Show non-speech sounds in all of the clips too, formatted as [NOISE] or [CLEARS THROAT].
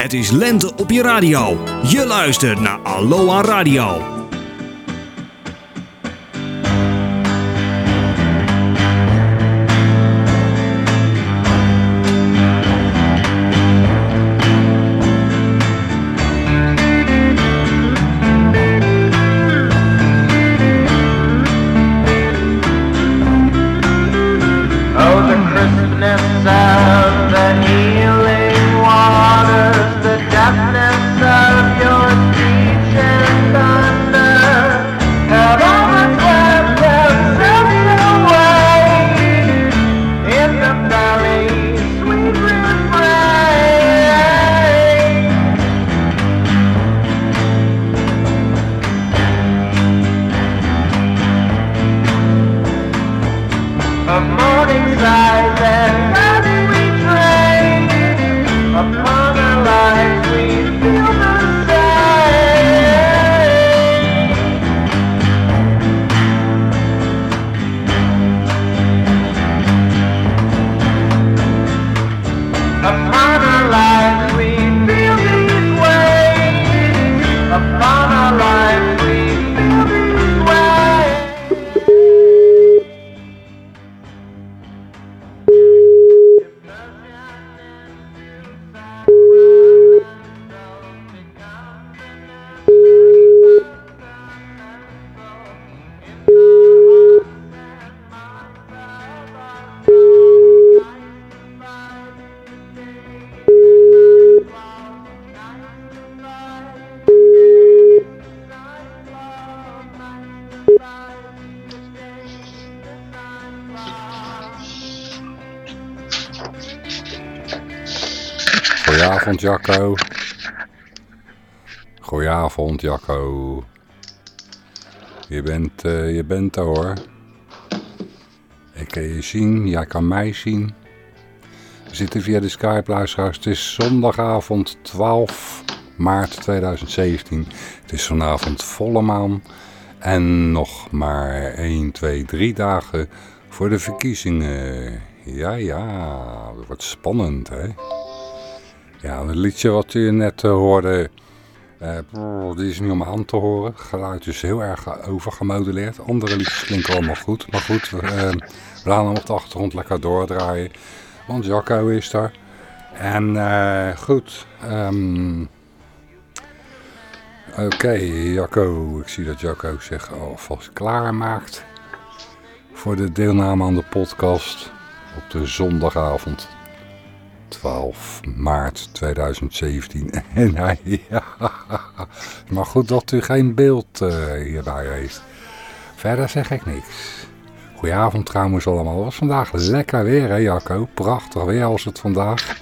Het is lente op je radio. Je luistert naar Aloha Radio. Jacco. Goedenavond Jacco. Je bent, eh, je bent er hoor. Ik kan je zien, jij kan mij zien. We zitten via de Skype luisteraars. Het is zondagavond 12 maart 2017. Het is vanavond volle maan. En nog maar 1, 2, 3 dagen voor de verkiezingen. Ja, ja, dat wordt spannend hè. Ja, het liedje wat u net eh, hoorde, eh, die is niet om aan te horen. Het geluid is heel erg overgemoduleerd. Andere liedjes klinken allemaal goed. Maar goed, we, eh, laten hem op de achtergrond lekker doordraaien. Want Jacco is er. En eh, goed. ehm, Oké, Jacco. Ik zie dat Jacco zich alvast klaarmaakt. Voor de deelname aan de podcast op de zondagavond 12 maart 2017. [LAUGHS] En hij, ja, [LAUGHS] maar goed dat u geen beeld eh, hierbij heeft. Verder zeg ik niks. Goedenavond trouwens allemaal. Het was vandaag lekker weer hè Jacco? Prachtig weer als het vandaag.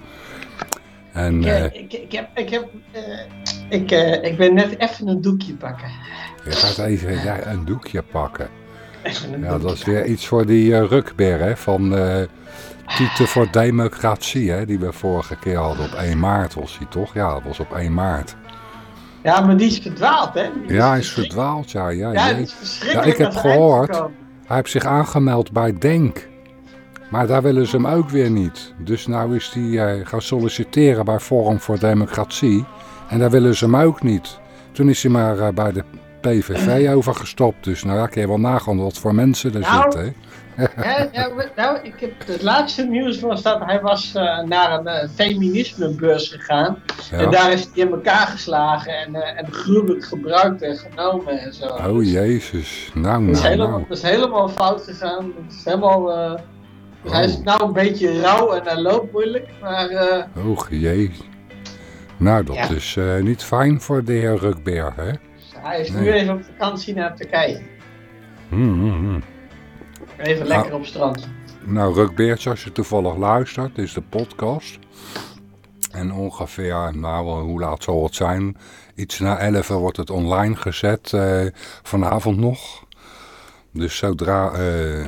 En Ik, eh, ik, ik heb, ik, heb eh, ik, ik ben net even een doekje pakken. je gaat even ja, een doekje pakken. Even een Ja, doekje dat is weer iets voor die rukbeer hè, van Tieten voor Democratie hè, die we vorige keer hadden op 1 maart was die toch? Ja, dat was op 1 maart. Ja, maar die is verdwaald, hè? Die Ja, hij is verdwaald, ja. ja, Ja, is verschrikkelijk. Ja, ik heb gehoord. Hij heeft zich aangemeld bij Denk. Maar daar willen ze hem ook weer niet. Dus nou is hij eh, gaan solliciteren bij Forum voor Democratie. En daar willen ze hem ook niet. Toen is hij maar eh, bij de PVV overgestapt. Dus nou ja, kun je wel nagaan wat voor mensen er Nou, zitten. Ja, ja, nou, ik heb, het laatste nieuws was dat hij was eh, naar een eh, feminismebeurs gegaan. En daar is hij in elkaar geslagen en, eh, en gruwelijk gebruikt en genomen en zo. Oh jezus. Nou, dat, is nou, helemaal, nou. dat is helemaal fout gegaan. Dat is helemaal... dus hij is Oh. nou een beetje rauw en hij loopt moeilijk, maar... Oh jee. Nou, dat Ja. is niet fijn voor de heer Rukbeer, hè? Hij is nu even op vakantie naar Turkije. Hmm, hmm, Even lekker op strand. Nou, Rukbeertje, als je toevallig luistert, is de podcast. En ongeveer, nou, wel, hoe laat zal het zijn? Iets na 11 wordt het online gezet, eh, vanavond nog. Dus zodra eh,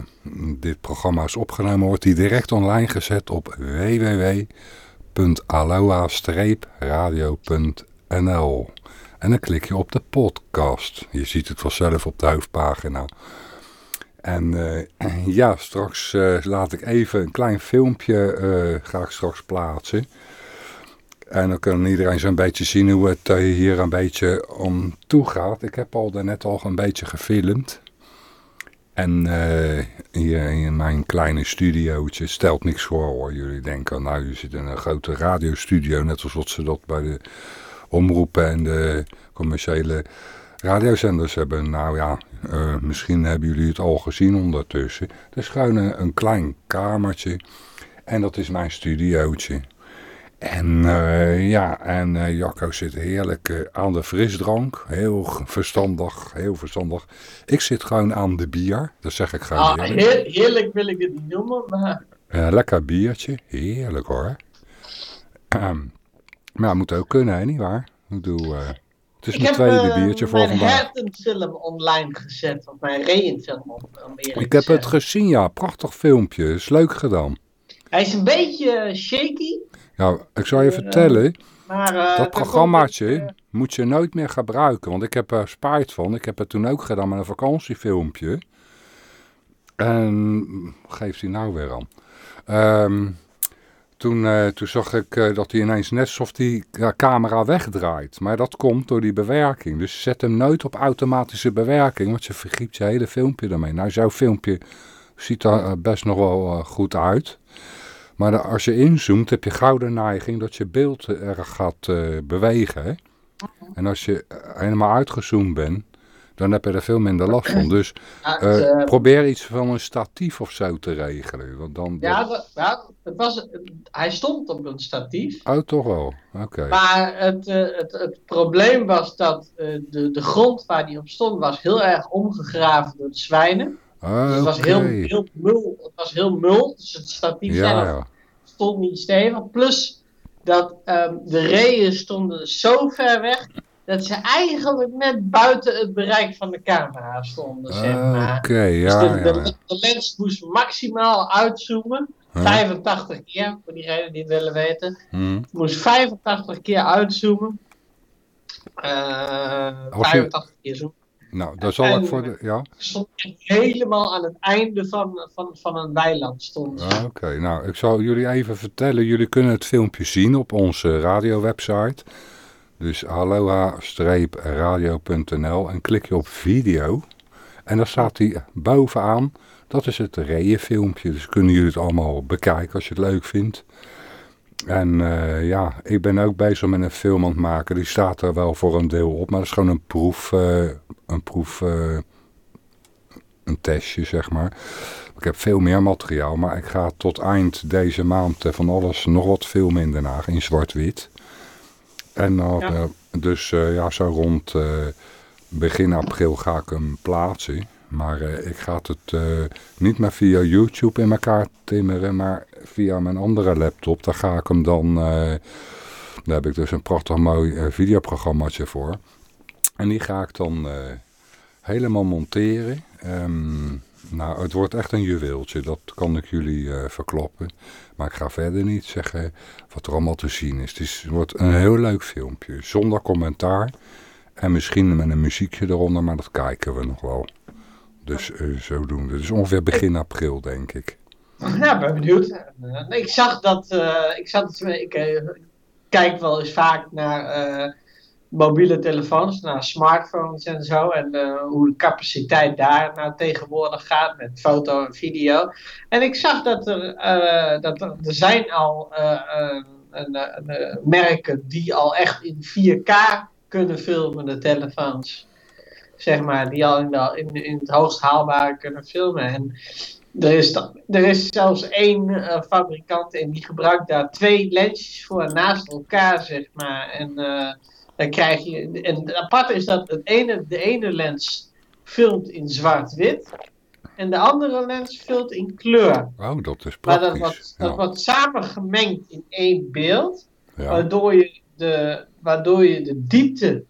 dit programma is opgenomen, wordt die direct online gezet op www.aloha-radio.nl En dan klik je op de podcast. Je ziet het vanzelf op de hoofdpagina. En eh, [CLEARS THROAT] ja, straks eh, laat ik even een klein filmpje, eh, ga ik straks plaatsen. En dan kan iedereen zo'n beetje zien hoe het hier een beetje om toe gaat. Ik heb al daarnet al een beetje gefilmd. En hier in mijn kleine studiootje stelt niks voor hoor. Jullie denken, nou je zit in een grote radiostudio. Net als wat ze dat bij de omroepen en de commerciële radiozenders hebben. Nou ja, eh, misschien hebben jullie het al gezien ondertussen. Het is gewoon een, een klein kamertje. En dat is mijn studiootje. En eh, ja, en eh, Jacco zit heerlijk eh, aan de frisdrank. Heel verstandig, heel verstandig. Ik zit gewoon aan de bier. Dat zeg ik gewoon Ah, eerlijk. heer- heerlijk wil ik het niet noemen, maar Eh, lekker biertje. Heerlijk hoor. Ehm, maar ja, moet ook kunnen, hè, nietwaar? Ik bedoel, eh, het is ik mijn heb tweede eh, biertje voor mijn vandaag. hertenfilm online gezet, of mijn om eerlijk Ik heb het gezien, ja. Prachtig filmpje. Is leuk gedaan. Hij is een beetje eh, shaky, Ja, ik zou je Eh, vertellen, maar... dat programmaatje het, moet je nooit meer gebruiken. Want ik heb er spijt van. Ik heb het toen ook gedaan met een vakantiefilmpje. En geeft hij nou weer aan. Ehm, toen, eh, toen zag ik eh, dat hij ineens net alsof die camera wegdraait. Maar dat komt door die bewerking. Dus zet hem nooit op automatische bewerking. Want je vergiept je hele filmpje daarmee. Nou, zo'n filmpje ziet er eh, best nog wel goed uit. Maar als je inzoomt heb je gauw de neiging dat je beeld erg gaat bewegen. Hè? En als je helemaal uitgezoomd bent, dan heb je er veel minder last van. Dus [CLEARS THROAT] eh, eh, probeer iets van een statief of zo te regelen. Want dan, ja, dat- ja, het was, hij stond op een statief. Oh, toch wel. Oké. Maar het, eh, het, het probleem was dat de, de grond waar die op stond was heel erg omgegraven door de zwijnen. Dus het was heel, heel mul. Het was heel mul. Dus het statief Ja, zelf ja. stond niet stevig. Plus dat ehm, de reeën stonden zo ver weg dat ze eigenlijk net buiten het bereik van de camera stonden. Zeg maar. Oké, Dus ja, de, ja. de, de lens moest maximaal uitzoomen. Huh? 85 keer, voor diegenen die het willen weten. Hm. Het moest 85 keer uitzoomen. Eh Als je- 85 keer zoomen. Nou, daar zal En- ik voor de... Ja? Stond helemaal aan het einde van, van, van een weiland. Stond. Ah, Oké, nou, ik zal jullie even vertellen. Jullie kunnen het filmpje zien op onze radiowebsite. Dus aloha-radio.nl en klik je op video. En dan staat die bovenaan. Dat is het reeënfilmpje. Dus kunnen jullie het allemaal bekijken als je het leuk vindt. En eh, ja, ik ben ook bezig met een film aan het maken. Die staat er wel voor een deel op. Maar dat is gewoon een proef. eh, een proef... eh, een testje, zeg maar. Ik heb veel meer materiaal, maar ik ga tot eind deze maand van alles nog wat filmen in Den Haag in zwart-wit. En dan, Ja. eh, dus eh, ja, zo rond eh, begin april ga ik hem plaatsen. Maar ik ga het niet meer via YouTube in elkaar timmeren, maar via mijn andere laptop. Daar ga ik hem dan, daar heb ik dus een prachtig mooi videoprogrammaatje voor. En die ga ik dan helemaal monteren. Ehm, nou, het wordt echt een juweeltje, dat kan ik jullie eh, verkloppen. Maar ik ga verder niet zeggen wat er allemaal te zien is. Het, wordt een heel leuk filmpje, zonder commentaar. En misschien met een muziekje eronder, maar dat kijken we nog wel. Dus eh, zodoende. Dus ongeveer begin april, denk ik. Ja, ben benieuwd. En, eh, ik zag dat, ik, zat, ik eh, kijk wel eens vaak naar mobiele telefoons, naar smartphones en zo. En eh, hoe de capaciteit daar nou tegenwoordig gaat met foto en video. En ik zag dat er, eh, dat er, zijn al eh, een, een, merken die al echt in 4K kunnen filmen, de telefoons. Zeg maar, die al in, in, het hoogst haalbare kunnen filmen. En er is, er is zelfs één fabrikant en die gebruikt daar twee lensjes voor naast elkaar, zeg maar. En dan krijg je. En het aparte is dat het ene, de ene lens filmt in zwart-wit en de andere lens filmt in kleur. Oh, dat is Maar dat wordt, dat Ja. wordt samen gemengd in één beeld, Ja. waardoor, je de, waardoor je de diepte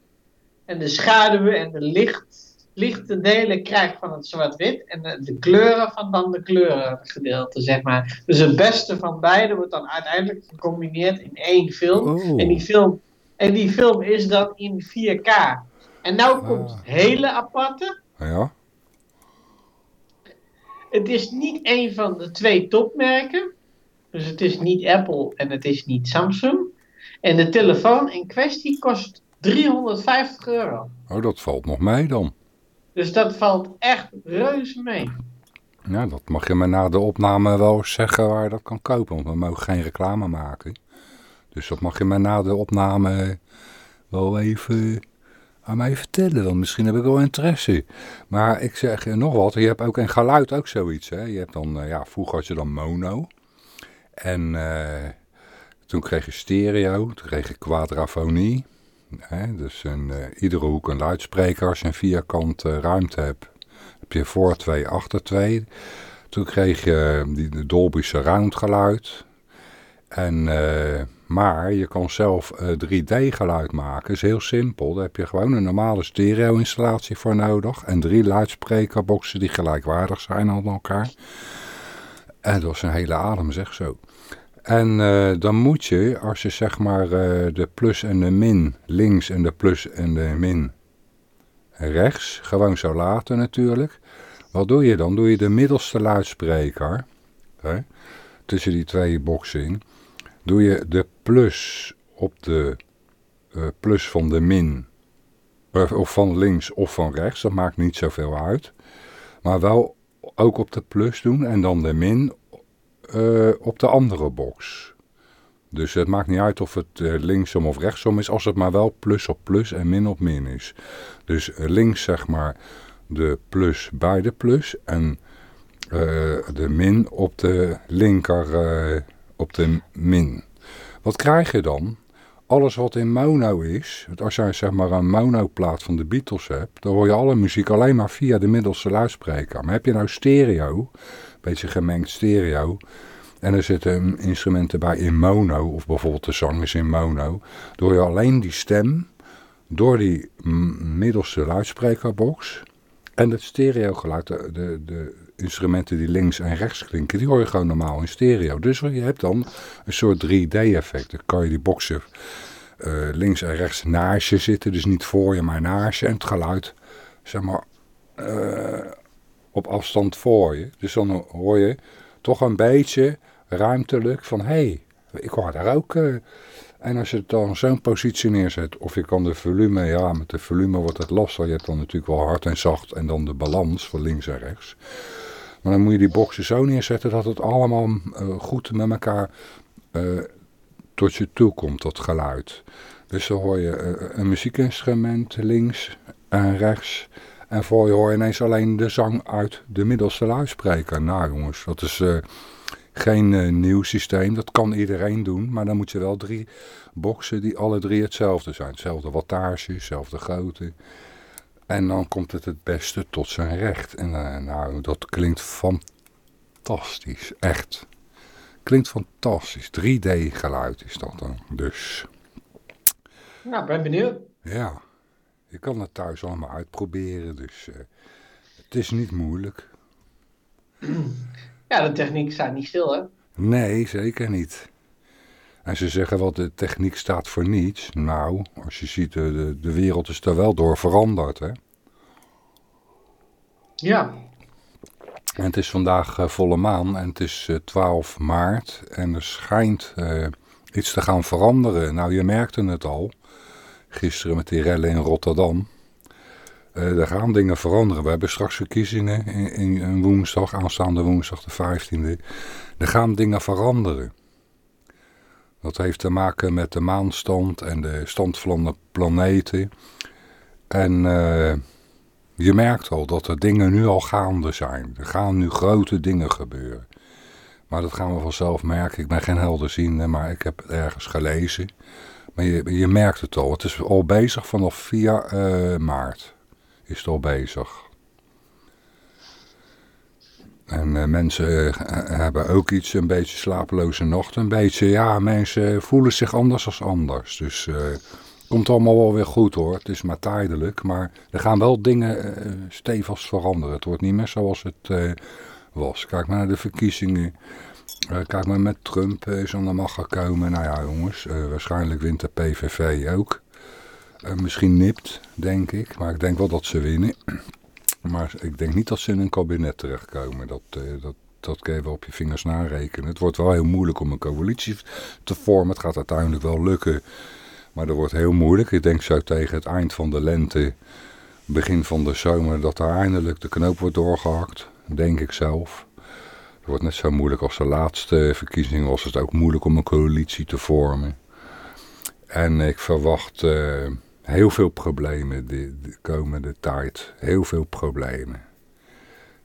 en de schaduwen en de licht, lichte delen krijgt van het zwart-wit en de, de kleuren van dan de kleurengedeelte, zeg maar. Dus het beste van beide wordt dan uiteindelijk gecombineerd in één film. Oh. En, die film en die film is dan in 4K. En nou komt Ah. het hele aparte. ja. Het is niet een van de twee topmerken. Dus het is niet Apple en het is niet Samsung. En de telefoon in kwestie kost 350 euro. Oh, dat valt nog mee dan. Dus dat valt echt reuze mee. Ja, dat mag je me na de opname wel zeggen waar je dat kan kopen. Want we mogen geen reclame maken. Dus dat mag je me na de opname wel even aan mij vertellen. Want misschien heb ik wel interesse. Maar ik zeg je nog wat. Je hebt ook in geluid ook zoiets. Hè? Je hebt dan, eh, ja, vroeger had je dan mono. En eh, toen kreeg je stereo. Toen kreeg je quadrafonie. Hè? Dus in eh, iedere hoek een luidspreker. Als je een vierkante ruimte hebt, heb je voor twee, achter twee. Toen kreeg je die, Dolby Surround geluid. En, eh, maar je kan zelf eh, 3D geluid maken. is heel simpel. Daar heb je gewoon een normale stereo installatie voor nodig. En drie luidsprekerboxen die gelijkwaardig zijn aan elkaar. En dat is een hele adem, zeg zo. En eh, dan moet je, als je zeg maar eh, de plus en de min links en de plus en de min rechts, gewoon zo laten natuurlijk. Wat doe je dan? Doe je de middelste luidspreker, hè, tussen die twee boxen in, doe je de plus op de eh, plus van de min, eh, of van links of van rechts, dat maakt niet zoveel uit. Maar wel ook op de plus doen en dan de min eh, op de andere box. Dus het maakt niet uit of het linksom of rechtsom is, als het maar wel plus op plus en min op min is. Dus links zeg maar de plus bij de plus en de min op de linker op de min. Wat krijg je dan? Alles wat in mono is, als jij zeg maar een monoplaat van de Beatles hebt, dan hoor je alle muziek alleen maar via de middelste luidspreker. Maar heb je nou stereo, een beetje gemengd stereo, en er zitten instrumenten bij in mono, of bijvoorbeeld de zang is in mono, dan hoor je alleen die stem door die middelste luidsprekerbox en het stereogeluid, de, de, de instrumenten die links en rechts klinken, die hoor je gewoon normaal in stereo. Dus je hebt dan een soort 3D-effect. Dan kan je die boxen eh, links en rechts naast je zitten, dus niet voor je, maar naast je. En het geluid, zeg maar, eh, op afstand voor je. Dus dan hoor je toch een beetje ruimtelijk van, hé, hey, ik hoor daar ook... eh, en als je het dan zo'n positie neerzet, of je kan de volume, ja, met de volume wordt het lastig. Je hebt dan natuurlijk wel hard en zacht en dan de balans van links en rechts. Maar dan moet je die boxen zo neerzetten dat het allemaal eh, goed met elkaar eh, tot je toe komt, dat geluid. Dus dan hoor je eh, een muziekinstrument links en rechts. En voor je hoor je ineens alleen de zang uit de middelste luidspreker. Nou jongens, dat is geen nieuw systeem. Dat kan iedereen doen. Maar dan moet je wel drie boxen die alle drie hetzelfde zijn. Hetzelfde wattage, hetzelfde grootte. En dan komt het het beste tot zijn recht. En eh, nou, dat klinkt fantastisch. Echt. Klinkt fantastisch. 3D geluid is dat dan. Dus Nou, ben benieuwd. ja, je kan het thuis allemaal uitproberen. Dus eh, het is niet moeilijk. Ja, de techniek staat niet stil, hè? Nee, zeker niet. En ze zeggen wel, de techniek staat voor niets. Nou, als je ziet, de, de, de wereld is er wel door veranderd, hè. Ja. En het is vandaag eh, volle maan en het is eh, 12 maart en er schijnt eh, iets te gaan veranderen. Nou, je merkte het al, gisteren met die rellen in Rotterdam. Eh, er gaan dingen veranderen. We hebben straks verkiezingen in, in, in woensdag, aanstaande woensdag de 15e. Er gaan dingen veranderen. Dat heeft te maken met de maanstand en de stand van de planeten. En eh, je merkt al dat er dingen nu al gaande zijn. Er gaan nu grote dingen gebeuren. Maar dat gaan we vanzelf merken. Ik ben geen helderziende, maar ik heb het ergens gelezen. Maar je, je merkt het al. Het is al bezig vanaf 4 eh, maart. Is het al bezig. En eh, mensen eh, hebben ook iets, een beetje slapeloze nacht. Een beetje, ja, mensen voelen zich anders als anders. Dus eh komt allemaal wel weer goed hoor. Het is maar tijdelijk. Maar er gaan wel dingen stevig veranderen. Het wordt niet meer zoals het was. Kijk maar naar de verkiezingen. Kijk maar met Trump is aan de macht gekomen. Nou ja jongens, waarschijnlijk wint de PVV ook. Misschien nipt, denk ik. Maar ik denk wel dat ze winnen. Maar ik denk niet dat ze in een kabinet terechtkomen. Dat, eh, dat dat kun je wel op je vingers narekenen. Het wordt wel heel moeilijk om een coalitie te vormen. Het gaat uiteindelijk wel lukken. Maar dat wordt heel moeilijk. Ik denk zo tegen het eind van de lente, begin van de zomer, dat daar eindelijk de knoop wordt doorgehakt. Denk ik zelf. Het wordt net zo moeilijk als de laatste verkiezingen was het ook moeilijk om een coalitie te vormen. En ik verwacht eh, heel veel problemen de, de komende tijd. Heel veel problemen.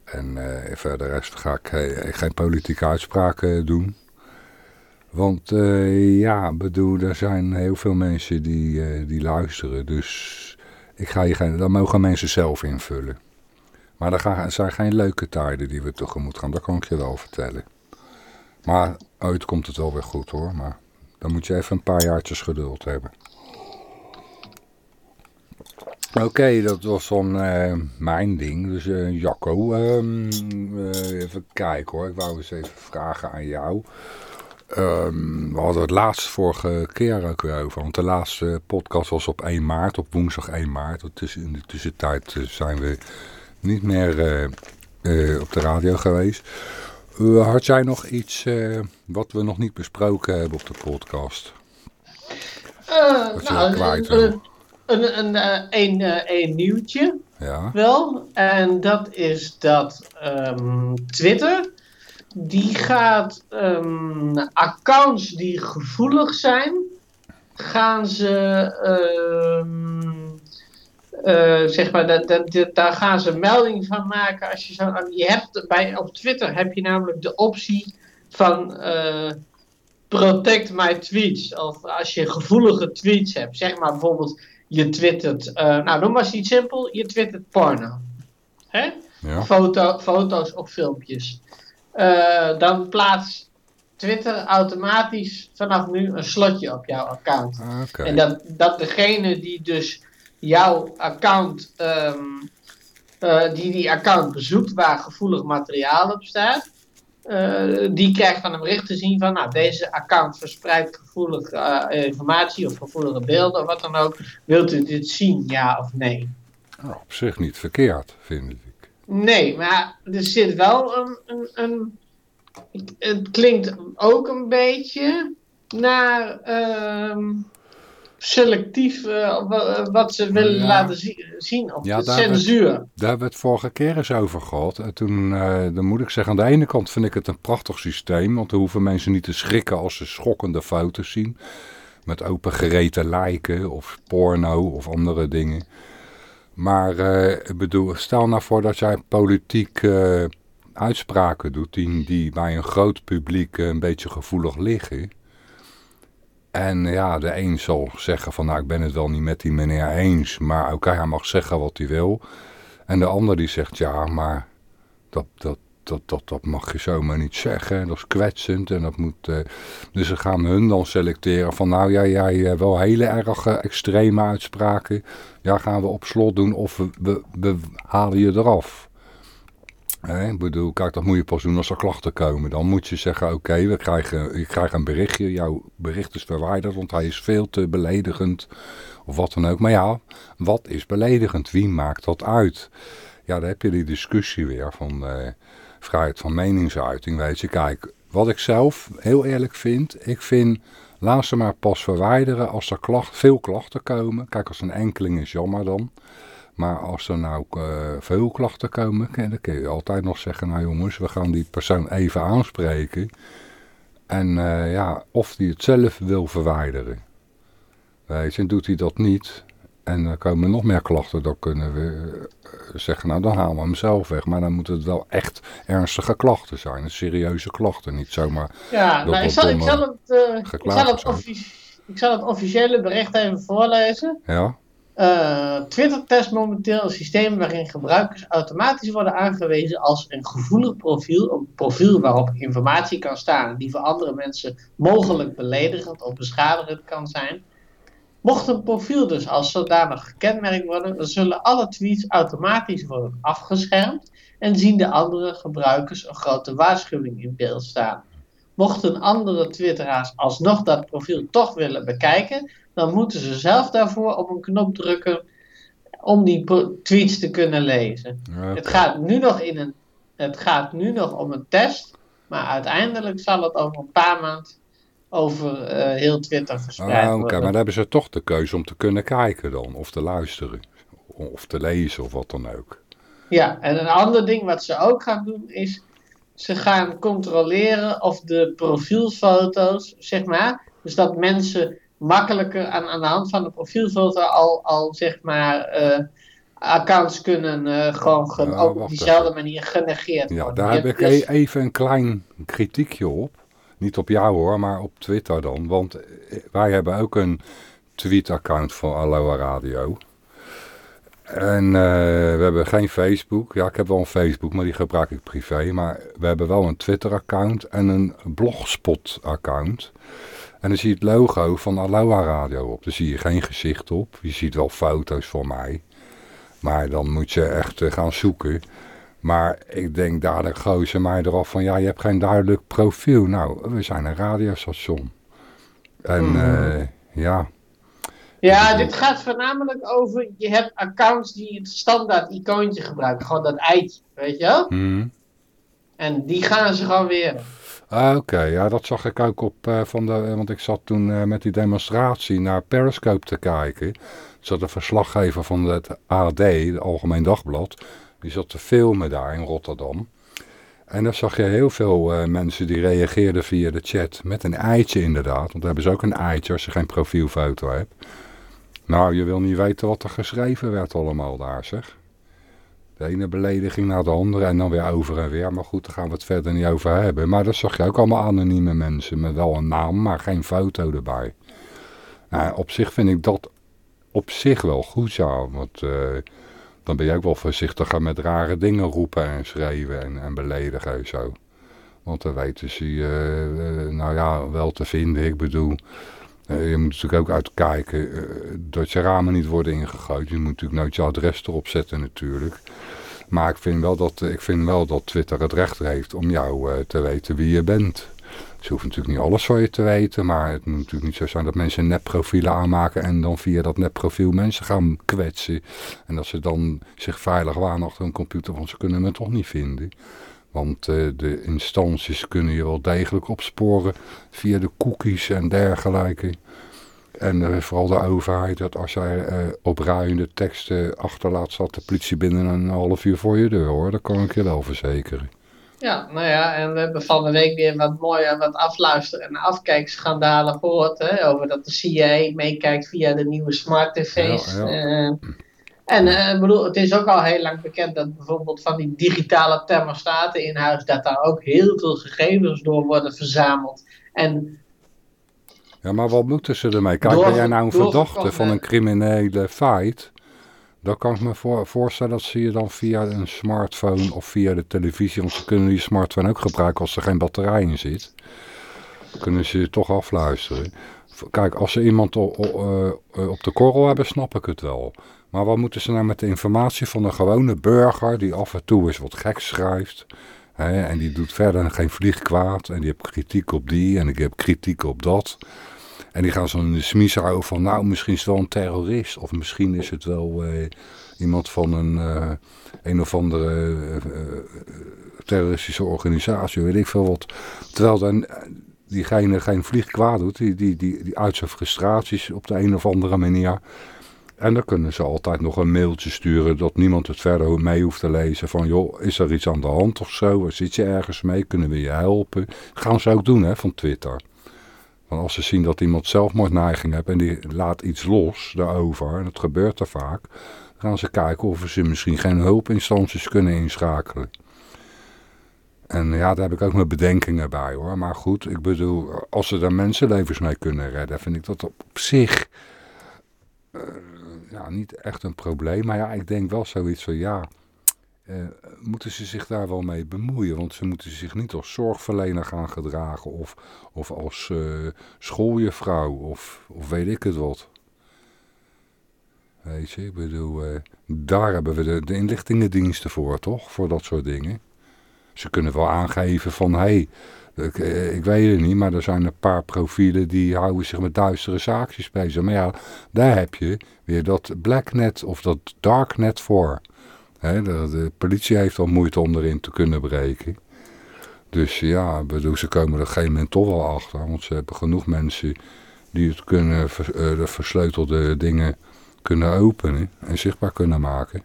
En eh, verder rest ga ik geen politieke uitspraken doen. Want eh, ja, bedoel, er zijn heel veel mensen die, eh, die luisteren. Dus ik ga je geen, dat mogen mensen zelf invullen. Maar er gaan- zijn geen leuke tijden die we tegemoet gaan. Dat kan ik je wel vertellen. Maar ooit komt het wel weer goed hoor. Maar dan moet je even een paar jaartjes geduld hebben. Oké, dat was dan eh, mijn ding. Dus eh, Jacco, ehm, eh, even kijken hoor. Ik wou eens even vragen aan jou. Ehm, we hadden het laatst vorige keer ook weer over. Want de laatste podcast was op 1 maart, op woensdag 1 maart. Tussen- in de tussentijd zijn we niet meer op de radio geweest. Had jij nog iets wat we nog niet besproken hebben op de podcast? Wat je nou, kwijt wil? Een, een, eh, een, eh, een nieuwtje Ja, wel. En dat is dat ehm, Twitter, die gaat ehm, accounts die gevoelig zijn, gaan ze, eh, zeg maar, dat, dat, daar gaan ze melding van maken. Als je, zo, je hebt bij, op Twitter heb je namelijk de optie van protect my tweets. Of als je gevoelige tweets hebt, zeg maar bijvoorbeeld je twittert, eh, nou noem maar eens iets simpel, je twittert porno. Hè? ja. Foto, foto's of filmpjes. Eh, dan plaatst Twitter automatisch vanaf nu een slotje op jouw account. Oké. En dat, dat degene die dus jouw account, ehm, eh, die die account bezoekt waar gevoelig materiaal op staat, eh, die krijgt dan een bericht te zien van, nou, deze account verspreidt gevoelige eh, informatie of gevoelige beelden of wat dan ook. Wilt u dit zien, ja of nee? Nou, op zich niet verkeerd, vind ik. Nee, maar er zit wel een. een, een het, klinkt ook een beetje naar ehm, selectief eh, wa- wat ze willen Ja. laten zi- zien. Of Ja, de daar werd- censuur. Daar hebben we het vorige keer eens over gehad. En toen, eh, dan moet ik zeggen, aan de ene kant vind ik het een prachtig systeem. Want dan hoeven mensen niet te schrikken als ze schokkende foto's zien. Met opengereten lijken of porno of andere dingen. Maar eh, ik bedoel, stel nou voor dat jij politiek eh, uitspraken doet die, die bij een groot publiek eh, een beetje gevoelig liggen. En ja, de een zal zeggen van nou ik ben het wel niet met die meneer eens, maar oké hij mag zeggen wat hij wil. En de ander die zegt ja, maar dat, dat, dat, dat, dat mag je zomaar niet zeggen, dat is kwetsend en dat moet... eh, dus ze gaan hun dan selecteren van nou ja, jij hebt wel hele erg extreme uitspraken. Ja, gaan we op slot doen of we, we halen je eraf. Ik bedoel, kijk, dat moet je pas doen als er klachten komen. Dan moet je zeggen, oké, we krijgen, je krijgt een berichtje. Jouw bericht is verwijderd, want hij is veel te beledigend. Of wat dan ook. Maar ja, wat is beledigend? Wie maakt dat uit? Ja, dan heb je die discussie weer van eh, vrijheid van meningsuiting. Weet je, kijk, wat ik zelf heel eerlijk vind. Ik vind, laat ze maar pas verwijderen als er klacht, veel klachten komen. Kijk, als een enkeling is jammer dan. Maar als er nou eh, veel klachten komen, dan kun je altijd nog zeggen, nou jongens, we gaan die persoon even aanspreken. En eh, ja, of die het zelf wil verwijderen. Weet je, en doet hij dat niet, en dan komen nog meer klachten, dan kunnen we eh, zeggen, nou dan halen we hem zelf weg. Maar dan moeten het wel echt ernstige klachten zijn, serieuze klachten, niet zomamaar... Ja, nou, ik, zal, ik, domme zal het, ik, zal het ik zal het officiële bericht even voorlezen. Ja, Eh, Twitter test momenteel een systeem waarin gebruikers automatisch worden aangewezen als een gevoelig profiel, een profiel waarop informatie kan staan die voor andere mensen mogelijk beledigend of beschadigend kan zijn. Mocht een profiel dus als zodanig gekenmerkt worden, dan zullen alle tweets automatisch worden afgeschermd en zien de andere gebruikers een grote waarschuwing in beeld staan. Mochten andere twitteraars alsnog dat profiel toch willen bekijken, dan moeten ze zelf daarvoor op een knop drukken om die tweets te kunnen lezen. Het gaat nu nog in een het gaat nu nog om een test, maar uiteindelijk zal het over een paar maanden over eh, heel Twitter verspreid Ah, Oké, worden. maar dan hebben ze toch de keuze om te kunnen kijken dan. Of te luisteren. Of te lezen of wat dan ook. Ja, en een ander ding wat ze ook gaan doen is, ze gaan controleren of de profielfoto's, zeg maar, dus dat mensen makkelijker aan, aan de hand van de profielfoto al, al zeg maar, eh, accounts kunnen eh, gewoon ge- Ja, op diezelfde even. manier genegeerd Ja, worden. daar Je heb ik dus- e- even een klein kritiekje op. Niet op jou hoor, maar op Twitter dan. Want eh, wij hebben ook een tweet-account van Aloha Radio. En we hebben geen Facebook. Ja, ik heb wel een Facebook, maar die gebruik ik privé. Maar we hebben wel een Twitter-account en een Blogspot-account. En dan zie je het logo van Aloha Radio op. Daar zie je geen gezicht op. Je ziet wel foto's van mij. Maar dan moet je echt eh, gaan zoeken. Maar ik denk daar de gozer mij eraf van, ja, je hebt geen duidelijk profiel. Nou, we zijn een radiostation. En Mhm. eh, ja, Ja, dit gaat voornamelijk over, je hebt accounts die het standaard icoontje gebruiken, gewoon dat eitje, weet je wel? mhm. En die gaan ze gewoon weer. Ah, Oké, ja, dat zag ik ook op eh, van de, want ik zat toen eh, met die demonstratie naar Periscope te kijken. Er zat een verslaggever van het AD, het Algemeen Dagblad, die zat te filmen daar in Rotterdam. En dan zag je heel veel eh, mensen die reageerden via de chat met een eitje inderdaad. Want dan hebben ze ook een eitje als je geen profielfoto hebt. Nou, je wil niet weten wat er geschreven werd allemaal daar, zeg. De ene belediging naar de andere en dan weer over en weer. Maar goed, daar gaan we het verder niet over hebben. Maar dat zag je ook allemaal anonieme mensen met wel een naam, maar geen foto erbij. Nou, op zich vind ik dat op zich wel goed zo. Want eh, dan ben je ook wel voorzichtiger met rare dingen roepen en schreeuwen en, en beledigen en zo. Want dan weten ze je, eh, eh, nou ja, wel te vinden. Ik bedoel, je moet natuurlijk ook uitkijken eh, dat je ramen niet worden ingegooid. Je moet natuurlijk nooit je adres erop zetten natuurlijk. Maar ik vind wel dat, ik vind wel dat Twitter het recht heeft om jou eh, te weten wie je bent. Ze hoeven natuurlijk niet alles van je te weten, maar het moet natuurlijk niet zo zijn dat mensen nepprofielen aanmaken en dan via dat nepprofiel mensen gaan kwetsen. En dat ze dan zich veilig waan achter een computer, want ze kunnen me toch niet vinden. Want eh, de instanties kunnen je wel degelijk opsporen via de cookies en dergelijke. En eh, vooral de overheid, dat als jij eh, opruiende teksten achterlaat, staat de politie binnen een half uur voor je deur hoor. Dat kan ik je wel verzekeren. Ja, nou ja, en we hebben van de week weer wat mooie wat afluister- en afkijkschandalen gehoord. Hè, over dat de CIA meekijkt via de nieuwe smart tv's. Ja, ja. Eh, en eh, bedoel, het is ook al heel lang bekend dat bijvoorbeeld van die digitale thermostaten in huis, dat daar ook heel veel gegevens door worden verzameld. En Ja, maar wat moeten ze ermee? Kijk, ben jij nou een verdachte van een criminele feit? Dan kan ik me voor, voorstellen dat ze je dan via een smartphone of via de televisie, want ze kunnen die smartphone ook gebruiken als er geen batterij in zit, kunnen ze je toch afluisteren. Kijk, als ze iemand o- o- eh, op de korrel hebben, snap ik het wel. Maar wat moeten ze nou met de informatie van een gewone burger die af en toe eens wat gek schrijft? Hè, en die doet verder geen vlieg kwaad. En die heeft kritiek op die en ik heb kritiek op dat. En die gaan zo in de smies houden van, nou, misschien is het wel een terrorist. Of misschien is het wel eh, iemand van een, eh, een of andere eh, eh, terroristische organisatie, weet ik veel wat. Terwijl dan diegene geen vlieg kwaad doet, die, die, die, die uit zijn frustraties op de een of andere manier. En dan kunnen ze altijd nog een mailtje sturen dat niemand het verder mee hoeft te lezen. Van joh, is er iets aan de hand of zo? Zit je ergens mee? Kunnen we je helpen? Gaan ze ook doen hè, van Twitter. Want als ze zien dat iemand zelfmoordneiging heeft en die laat iets los daarover, en dat gebeurt er vaak, dan gaan ze kijken of ze misschien geen hulpinstanties kunnen inschakelen. En ja, daar heb ik ook mijn bedenkingen bij hoor. Maar goed, ik bedoel, als ze daar mensenlevens mee kunnen redden, vind ik dat op zich eh, ja, niet echt een probleem. Maar ja, ik denk wel zoiets van ja, eh, moeten ze zich daar wel mee bemoeien? Want ze moeten zich niet als zorgverlener gaan gedragen of, of als eh, schooljuffrouw of, of weet ik het wat. Weet je, ik bedoel, eh, daar hebben we de, de inlichtingendiensten voor, toch? Voor dat soort dingen. Ze kunnen wel aangeven van, hé, hey, ik, eh, ik weet het niet, maar er zijn een paar profielen die houden zich met duistere zaakjes bezig. Maar ja, daar heb je weer dat blacknet of dat darknet voor. De, de politie heeft al moeite om erin te kunnen breken. Dus ja, bedoel, ze komen er op een gegeven moment toch wel achter. Want ze hebben genoeg mensen die het kunnen, eh, de versleutelde dingen kunnen openen en zichtbaar kunnen maken.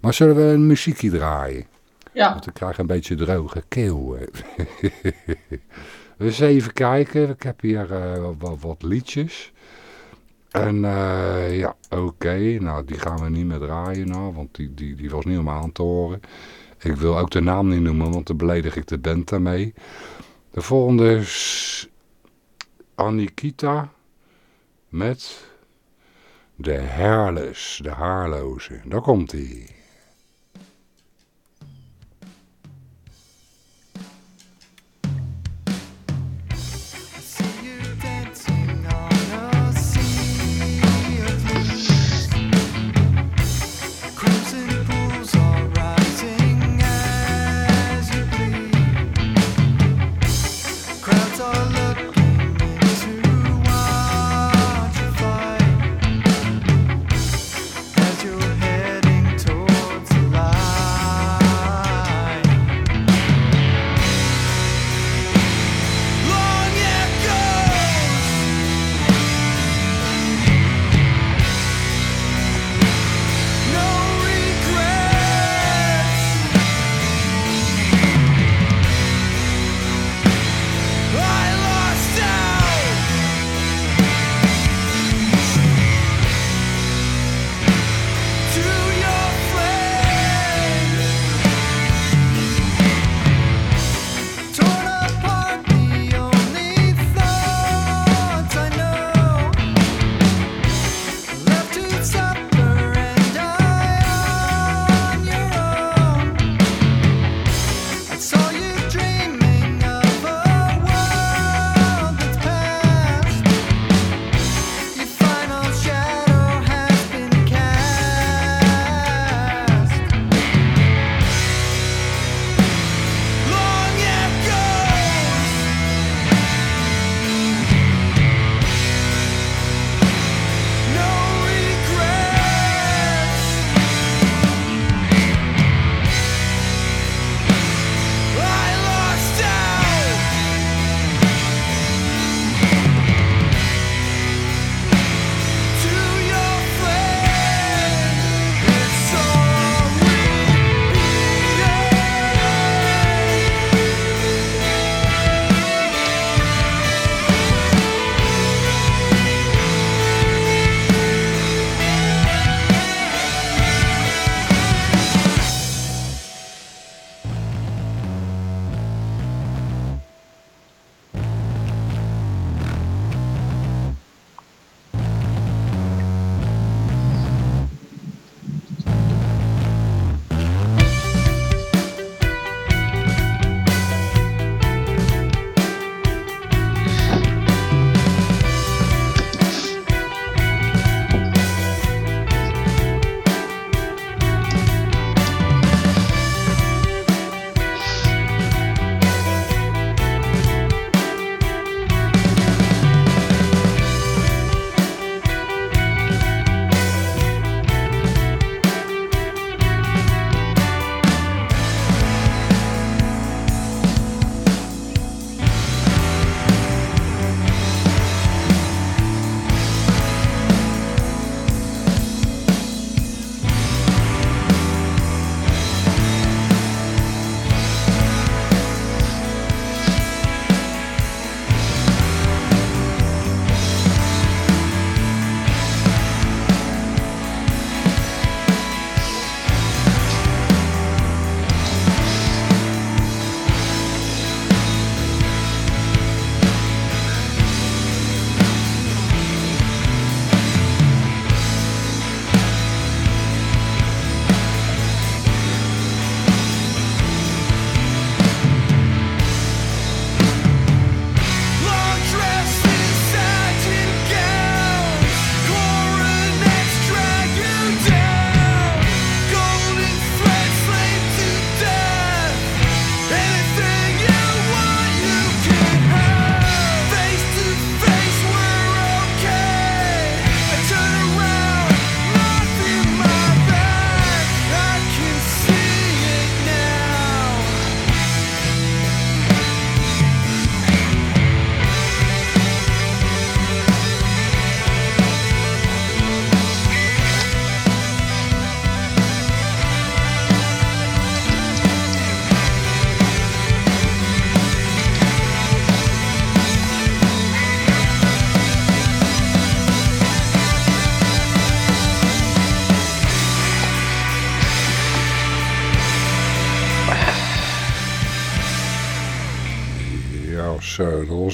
Maar zullen we een muziekje draaien? Ja, Want ik krijg een beetje droge keel. dus [LAUGHS] even kijken. Ik heb hier eh, wat, liedjes. En eh, ja, oké. Nou, die gaan we niet meer draaien nou, want die, die, die was niet om aan te horen. Ik wil ook de naam niet noemen, want dan beledig ik de band daarmee. De volgende is Annikita met de Hairless, de haarloze. Daar komt hij.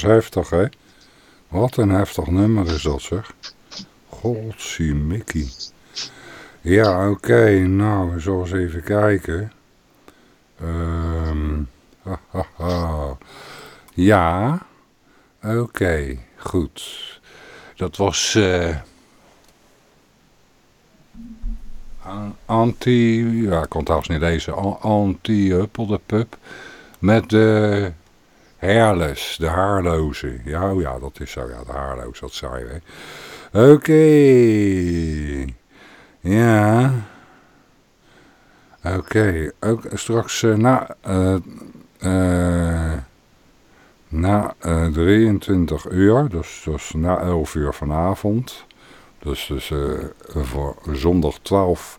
Heftig, hè? Wat een heftig nummer is dat, zeg. Godsie Mickey. Ja, oké, nou, we zullen eens even kijken. Ha. Ja, oké, goed. Dat was a- anti, ja, ik kon trouwens niet lezen, A- anti-huppel de pup met de hairless, de haarloze. Ja, oh ja, dat is zo, ja, de haarloze, dat zei je. Oké, ja. Oké, ook straks eh, na, eh, eh, na eh, 23 uur, dus, dus na 11 uur vanavond, dus, dus voor zondag 12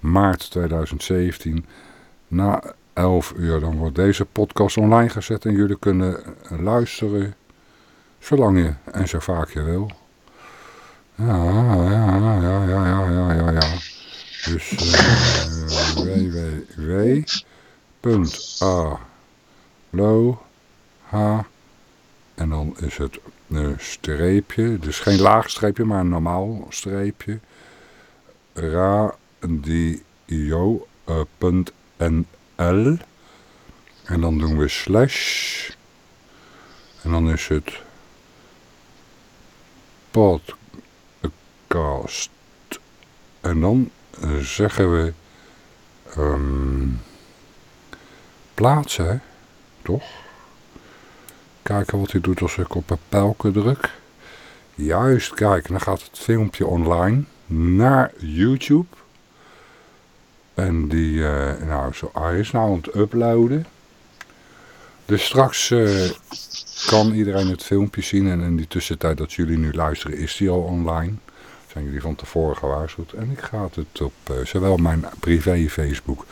maart 2017, na 11 uur, dan wordt deze podcast online gezet en jullie kunnen luisteren zolang je en zo vaak je wil. Ja, ja, ja, ja, ja, ja, ja, ja. Dus uh, H en dan is het een streepje, dus geen laag streepje, maar een normaal streepje. radio.nl en dan doen we slash en dan is het podcast en dan eh, zeggen we ehm, plaatsen, toch? Kijken wat hij doet als ik op een pijlke druk. Juist, kijk, dan gaat het filmpje online naar YouTube. En die, eh, nou, zo, is nou aan het uploaden. Dus straks eh, kan iedereen het filmpje zien. En in die tussentijd dat jullie nu luisteren, is die al online. Zijn jullie van tevoren gewaarschuwd. En ik ga het op eh, zowel mijn privé Facebook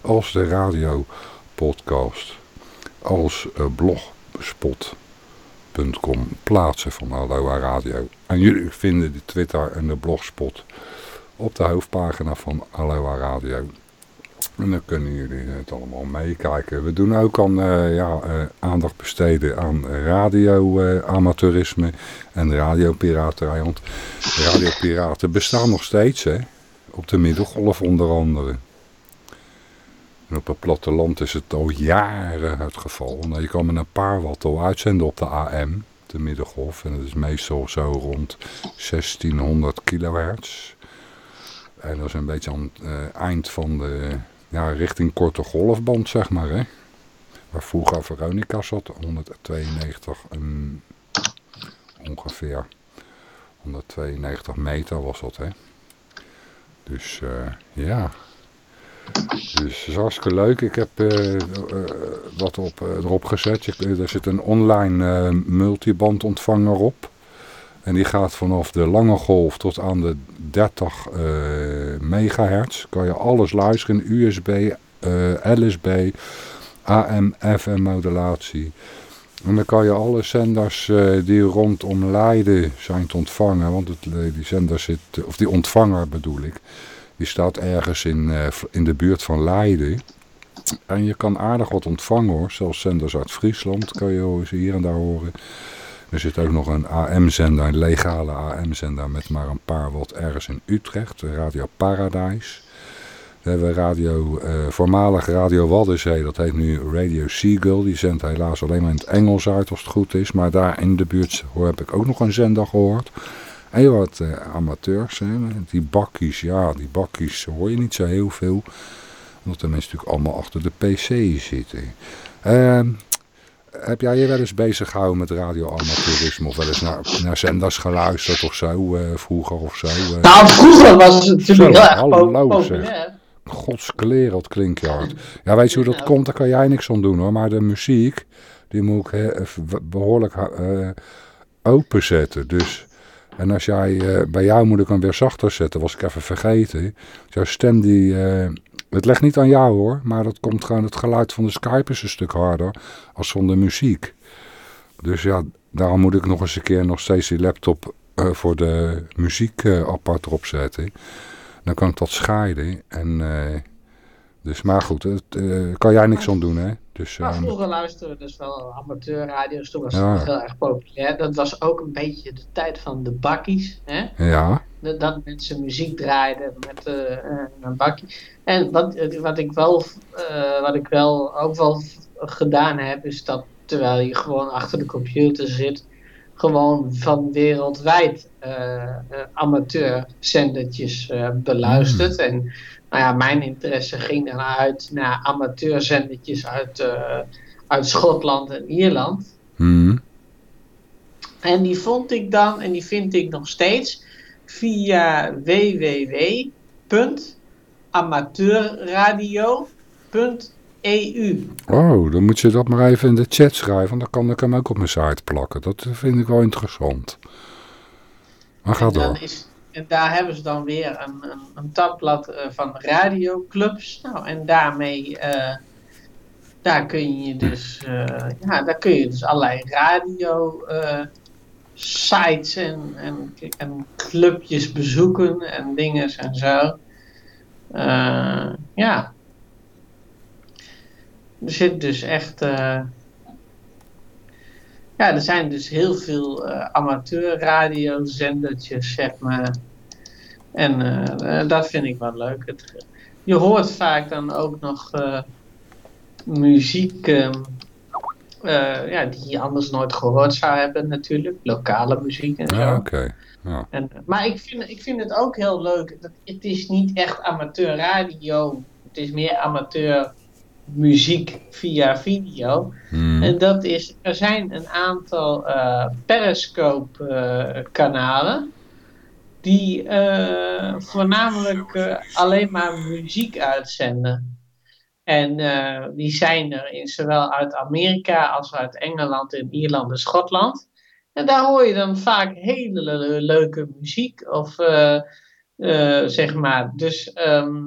als de radio podcast als blogspot.com plaatsen van Aloha Radio. En jullie vinden de Twitter en de blogspot op de hoofdpagina van Aloha Radio. En dan kunnen jullie het allemaal meekijken. We doen ook aan, eh, ja, eh, aandacht besteden aan radio-amateurisme en radiopiraterij. Want radiopiraten bestaan nog steeds, hè. Op de Middelgolf onder andere. En op het platteland is het al jaren het geval. Nou, je kan met een paar watt al uitzenden op de AM, de Middengolf. En dat is meestal zo rond 1600 kilohertz. En dat is een beetje aan het eh, eind van de, ja, richting korte golfband, zeg maar, hè. Waar vroeger Veronica zat, 192 ehm, ongeveer. 192 meter was dat, hè. Dus, eh, ja... Dus het is hartstikke leuk. Ik heb eh, wat op, erop gezet. Er zit een online eh, multibandontvanger op. En die gaat vanaf de lange golf tot aan de 30 eh, megahertz. Kan je alles luisteren. USB, eh, LSB, AM, FM modulatie. En dan kan je alle zenders eh, die rondom Leiden zijn te ontvangen. Want het, die zender zit, of die ontvanger bedoel ik. Die staat ergens in, in de buurt van Leiden. En je kan aardig wat ontvangen hoor. Zelfs zenders uit Friesland kan je hier en daar horen. Er zit ook nog een AM-zender, een legale AM-zender met maar een paar watt ergens in Utrecht. Radio Paradise. We hebben radio, eh, voormalig Radio Waddenzee, dat heet nu Radio Seagull. Die zendt helaas alleen maar in het Engels uit als het goed is. Maar daar in de buurt hoor, heb ik ook nog een zender gehoord. Heel wat eh, amateurs, die bakkies, ja, die bakkies hoor je niet zo heel veel. Omdat de mensen natuurlijk allemaal achter de pc zitten. Ehm, heb jij je wel eens bezig gehouden met radioamateurisme? Of wel eens naar, naar zenders geluisterd of zo, eh, vroeger of zo? eh? Nou, vroeger was het natuurlijk Zo, heel erg hallo, po- zeg. populair. Godskleren, wat klinkt je hard. Ja, weet je hoe dat komt? Daar kan jij niks aan doen hoor. Maar de muziek, die moet ik eh, behoorlijk eh, openzetten. Dus, en als jij, bij jou moet ik hem weer zachter zetten, was ik even vergeten. Jouw stem die, het legt niet aan jou hoor. Maar dat komt gewoon, het geluid van de Skype is een stuk harder als van de muziek. Dus ja, daarom moet ik nog eens een keer nog steeds die laptop eh, voor de muziek eh, apart erop zetten. Dan kan ik dat scheiden en eh, Dus, maar goed, eh, kan jij niks aan doen, hè? Dus, Maar ehm, vroeger luisteren dus wel amateurradio's, toen was het heel erg populair. Dat was ook een beetje de tijd van de bakkies, hè? ja, Dat, mensen muziek draaiden met eh, eh, een bakkie. En wat, wat, ik wel, eh, wat ik wel ook wel gedaan heb, is dat terwijl je gewoon achter de computer zit, gewoon van wereldwijd amateurzendertjes eh, beluisterd. En nou ja, mijn interesse ging dan uit naar amateurzendertjes uit, uit Schotland en Ierland. hm, En die vond ik dan, en die vind ik nog steeds, via www.amateurradio.eu. Oh, dan moet je dat maar even in de chat schrijven, dan kan ik hem ook op mijn site plakken. Dat vind ik wel interessant. Maar ga door. is, en daar hebben ze dan weer een, een, een tabblad eh, van radioclubs. Nou, en daarmee, eh, daar kun je dus, eh, ja, daar kun je dus allerlei radio sites en, en, clubjes bezoeken en dingen en zo. Eh, ja. Er zit dus echt. eh, ja, er zijn dus heel veel eh amateurradiozendertjes, zeg maar. En dat vind ik wel leuk. Je hoort vaak dan ook nog muziek eh, ja, die je anders nooit gehoord zou hebben, natuurlijk. Lokale muziek en zo. Ja, oké. Ja. En, maar ik vind, ik vind het ook heel leuk. Dat, het is niet echt amateur radio. Het is meer amateur muziek via video. Hm, En dat is, er zijn een aantal eh Periscope eh, kanalen. Die eh, voornamelijk eh, alleen maar muziek uitzenden. En eh, die zijn er in zowel uit Amerika als uit Engeland en Ierland en Schotland. En daar hoor je dan vaak hele le- leuke muziek. Of eh, eh, zeg maar. Dus ehm,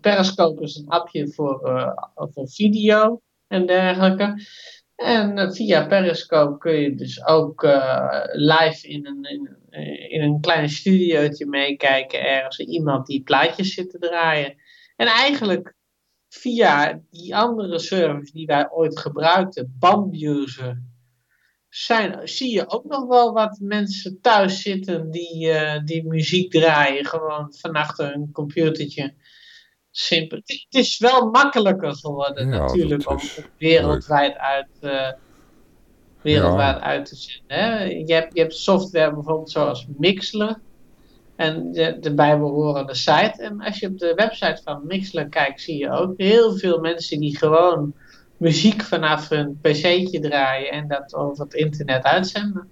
Periscope is een appje voor, voor video en dergelijke. En via Periscope kun je dus ook live in een, in, in een klein studiootje meekijken. Ergens iemand die plaatjes zit te draaien. En eigenlijk via die andere service die wij ooit gebruikten, Bambuser, zijn, zie je ook nog wel wat mensen thuis zitten die, eh, die muziek draaien. Gewoon van achter een computertje. Simpel. Het is wel makkelijker geworden Ja, natuurlijk om het wereldwijd uit, eh, wereldwijd Ja. uit te zenden. Hè? Je, hebt, je hebt software bijvoorbeeld zoals Mixler. En de, de bijbehorende site. En als je op de website van Mixler kijkt, zie je ook heel veel mensen die gewoon muziek vanaf hun pc'tje draaien en dat over het internet uitzenden.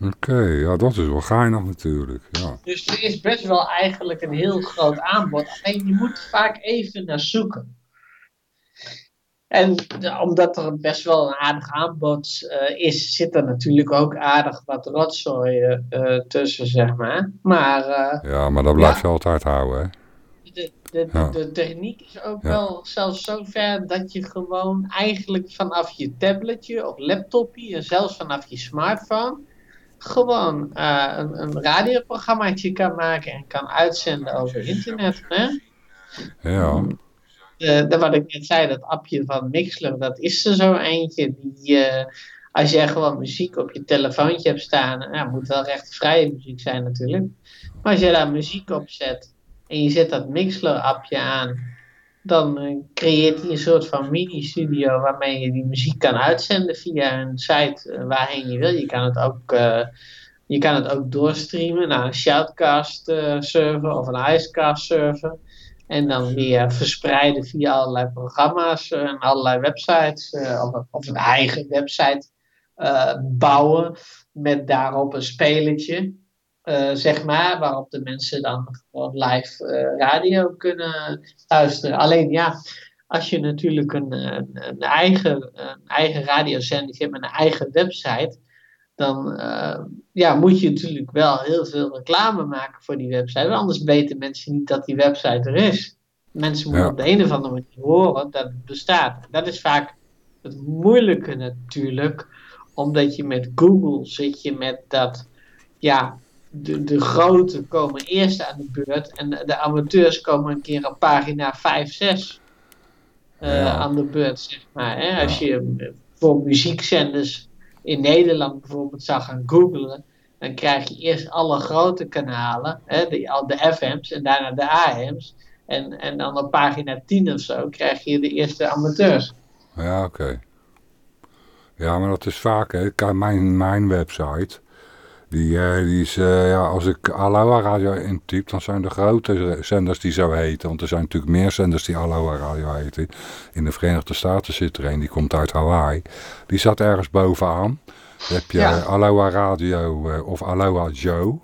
Oké, ja, dat is wel geinig natuurlijk. Ja. Dus er is best wel eigenlijk een heel groot aanbod. Alleen je moet vaak even naar zoeken. En de- omdat er best wel een aardig aanbod eh, is, zit er natuurlijk ook aardig wat rotzooi eh, eh, tussen, zeg maar. Maar eh, ja, maar dat blijf je altijd houden, hè. de, de, Ja. de techniek is ook Ja. wel zelfs zo ver dat je gewoon eigenlijk vanaf je tabletje of laptopje en zelfs vanaf je smartphone gewoon eh, een, een radioprogrammaatje kan maken en kan uitzenden over internet. Hè? Ja, Eh, wat ik net zei, dat appje van Mixler, dat is er zo eentje die, eh, als jij gewoon muziek op je telefoontje hebt staan, ja, het moet wel rechtvrije muziek zijn natuurlijk, maar als je daar muziek op zet en je zet dat Mixler appje aan, dan eh, creëert hij een soort van mini-studio waarmee je die muziek kan uitzenden via een site waarheen je wil. Je kan het ook, je kan het ook doorstreamen naar een Shoutcast eh, server of een Icecast server. En dan weer verspreiden via allerlei programma's eh, en allerlei websites. eh, of, een eigen website eh, bouwen met daarop een spelletje. zeg maar, waarop de mensen dan gewoon live radio kunnen luisteren. Alleen ja, als je natuurlijk een, een, een eigen, een eigen radiozender hebt met een eigen website, dan eh, ja, moet je natuurlijk wel heel veel reclame maken voor die website. want Anders weten mensen niet dat die website er is. Mensen moeten Ja. op de een of andere manier horen dat het bestaat. Dat is vaak het moeilijke natuurlijk, omdat je met Google zit je met dat, ja, de, de grote komen eerst aan de beurt en de, de amateurs komen een keer op pagina 5, 6 eh, Ja. aan de beurt, zeg maar. Hè? Als je voor muziekzenders in Nederland bijvoorbeeld zou gaan googlen, dan krijg je eerst alle grote kanalen, hè? De, de FM's en daarna de AM's. En, en dan op pagina 10 of zo krijg je de eerste amateurs. Ja, oké. Ja, maar dat is vaak, hè. Mijn, mijn website, die, eh, die is, eh, ja, als ik Aloha Radio intyp, dan zijn de grote zenders die zo heten. Want er zijn natuurlijk meer zenders die Aloha Radio heten. In de Verenigde Staten zit er een, die komt uit Hawaii. Die staat ergens bovenaan. Dan heb je Ja. Aloha Radio eh, of Aloha Joe.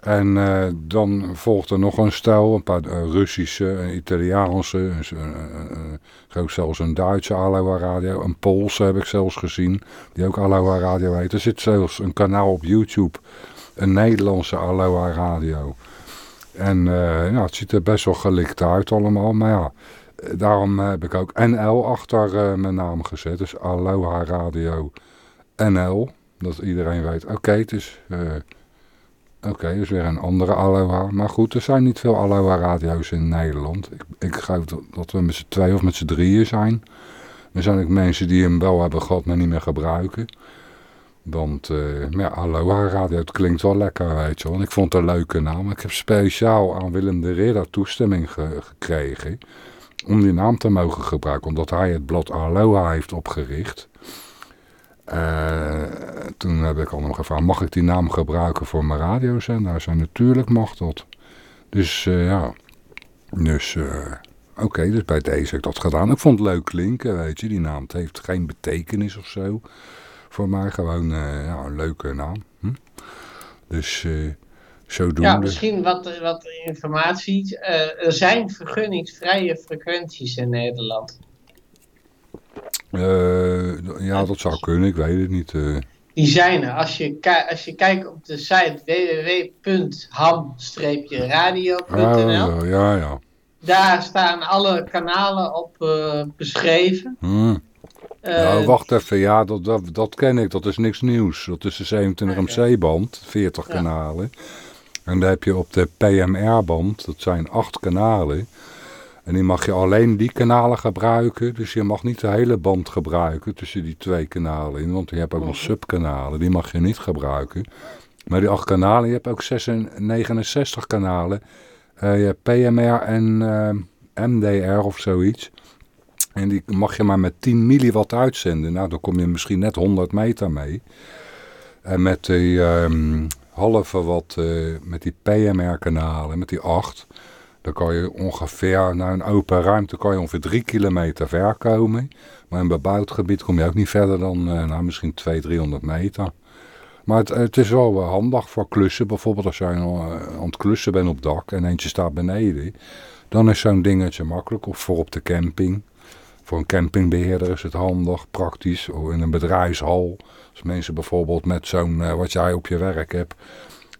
En eh, dan volgt er nog een stel, een paar eh, Russische, een Italiaanse, een, ook zelfs een Duitse Aloha Radio, een Poolse heb ik zelfs gezien, die ook Aloha Radio heet. Er zit zelfs een kanaal op YouTube, een Nederlandse Aloha Radio. En eh, ja, het ziet er best wel gelikt uit allemaal, maar ja, daarom heb ik ook NL achter mijn naam gezet, dus Aloha Radio NL, dat iedereen weet, oké, het is... Oké, dus weer een andere Aloha. Maar goed, er zijn niet veel Aloha radio's in Nederland. Ik, ik geloof dat, we met z'n twee of met z'n drieën zijn. Er zijn ook mensen die hem wel hebben gehad, maar niet meer gebruiken. Want eh, ja, Aloha radio, het klinkt wel lekker, weet je wel. En ik vond het een leuke naam. Ik heb speciaal aan Willem de Ridder toestemming ge- gekregen om die naam te mogen gebruiken. Omdat hij het blad Aloha heeft opgericht. Eh, toen heb ik al nog gevraagd, mag ik die naam gebruiken voor mijn radiozender? Hij zei, natuurlijk mag dat. Dus eh, ja, dus eh, oké, dus bij deze heb ik dat gedaan. Ik vond het leuk klinken, weet je, die naam. Het heeft geen betekenis of zo. Voor mij gewoon ja, een leuke naam. Hm? Dus zodoende. Ja, misschien wat, wat informatie. Er zijn vergunningsvrije frequenties in Nederland. Eh, ja, dat zou kunnen, ik weet het niet. eh. Die zijn er. Als je, als je kijkt op de site www.ham-radio.nl, Oh, ja, ja. daar staan alle kanalen op eh, beschreven. Hm. Eh, nou, wacht even. Ja, dat, dat, dat ken ik. Dat is niks nieuws. Dat is de 27 MC-band, 40 Ja. kanalen. En dan heb je op de PMR-band, dat zijn acht kanalen. En die mag je alleen die kanalen gebruiken. Dus je mag niet de hele band gebruiken tussen die twee kanalen in. Want je hebt ook nog subkanalen, die mag je niet gebruiken. Maar die acht kanalen, je hebt ook 66 69 kanalen. Eh, je hebt PMR en eh, MDR of zoiets. En die mag je maar met 10 milliwatt uitzenden. Nou, dan kom je misschien net 100 meter mee. En met die ehm, halve watt, eh, met die PMR-kanalen, met die 8... dan kan je ongeveer, naar een open ruimte, kan je ongeveer 3 kilometer ver komen. Maar in een bebouwd gebied kom je ook niet verder dan, eh, nou, misschien 200, 300 meter. Maar het, het is wel eh, handig voor klussen. Bijvoorbeeld als je eh, aan het klussen bent op dak en eentje staat beneden. Dan is zo'n dingetje makkelijk. Of voor op de camping. Voor een campingbeheerder is het handig, praktisch. Of in een bedrijfshal. Als mensen bijvoorbeeld met zo'n, wat jij op je werk hebt,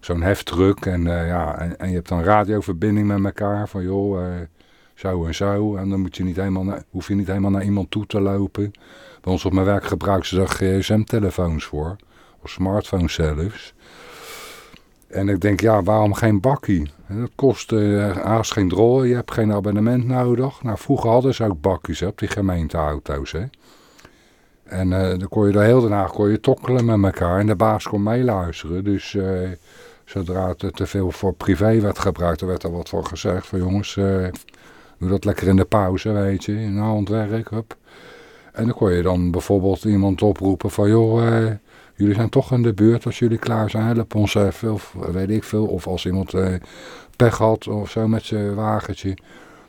zo'n heftruck. En, eh, ja, en, je hebt dan radioverbinding met elkaar. Van joh, eh, zo en zo. En dan moet je niet helemaal hoef je niet helemaal naar iemand toe te lopen. Bij ons op mijn werk gebruiken ze daar gsm-telefoons voor. Of smartphones zelfs. En ik denk, ja, waarom geen bakkie? Dat kost eh haast geen drol, je hebt geen abonnement nodig. Nou, vroeger hadden ze ook bakkies op die gemeenteauto's. Hè. En dan kon je de hele dag kon je tokkelen met elkaar en de baas kon meeluisteren. Dus zodra het te veel voor privé werd gebruikt, er werd er wat voor gezegd. Van jongens, eh, doe dat lekker in de pauze, weet je, in handwerk. Hup. En dan kon je dan bijvoorbeeld iemand oproepen van, joh, eh, jullie zijn toch in de buurt als jullie klaar zijn. Help ons even, of weet ik veel. Of als iemand eh, pech had of zo met zijn wagentje.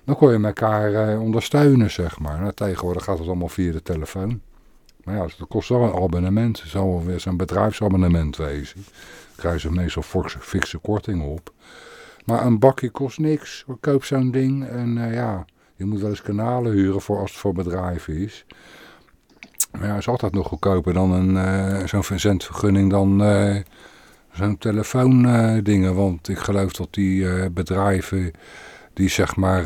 Dan kon je elkaar ondersteunen, zeg maar. Nou, tegenwoordig gaat het allemaal via de telefoon. Maar ja, dat kost wel een abonnement. Het zal wel weer zo'n bedrijfsabonnement wezen. Krijgen ze meestal forse, fikse korting op. Maar een bakje kost niks. Koop zo'n ding en eh, ja, je moet wel eens kanalen huren voor als het voor bedrijven is. Maar ja, is altijd nog goedkoper dan een, eh, zo'n verzendvergunning dan eh, zo'n telefoondingen. Want ik geloof dat die bedrijven die zeg maar,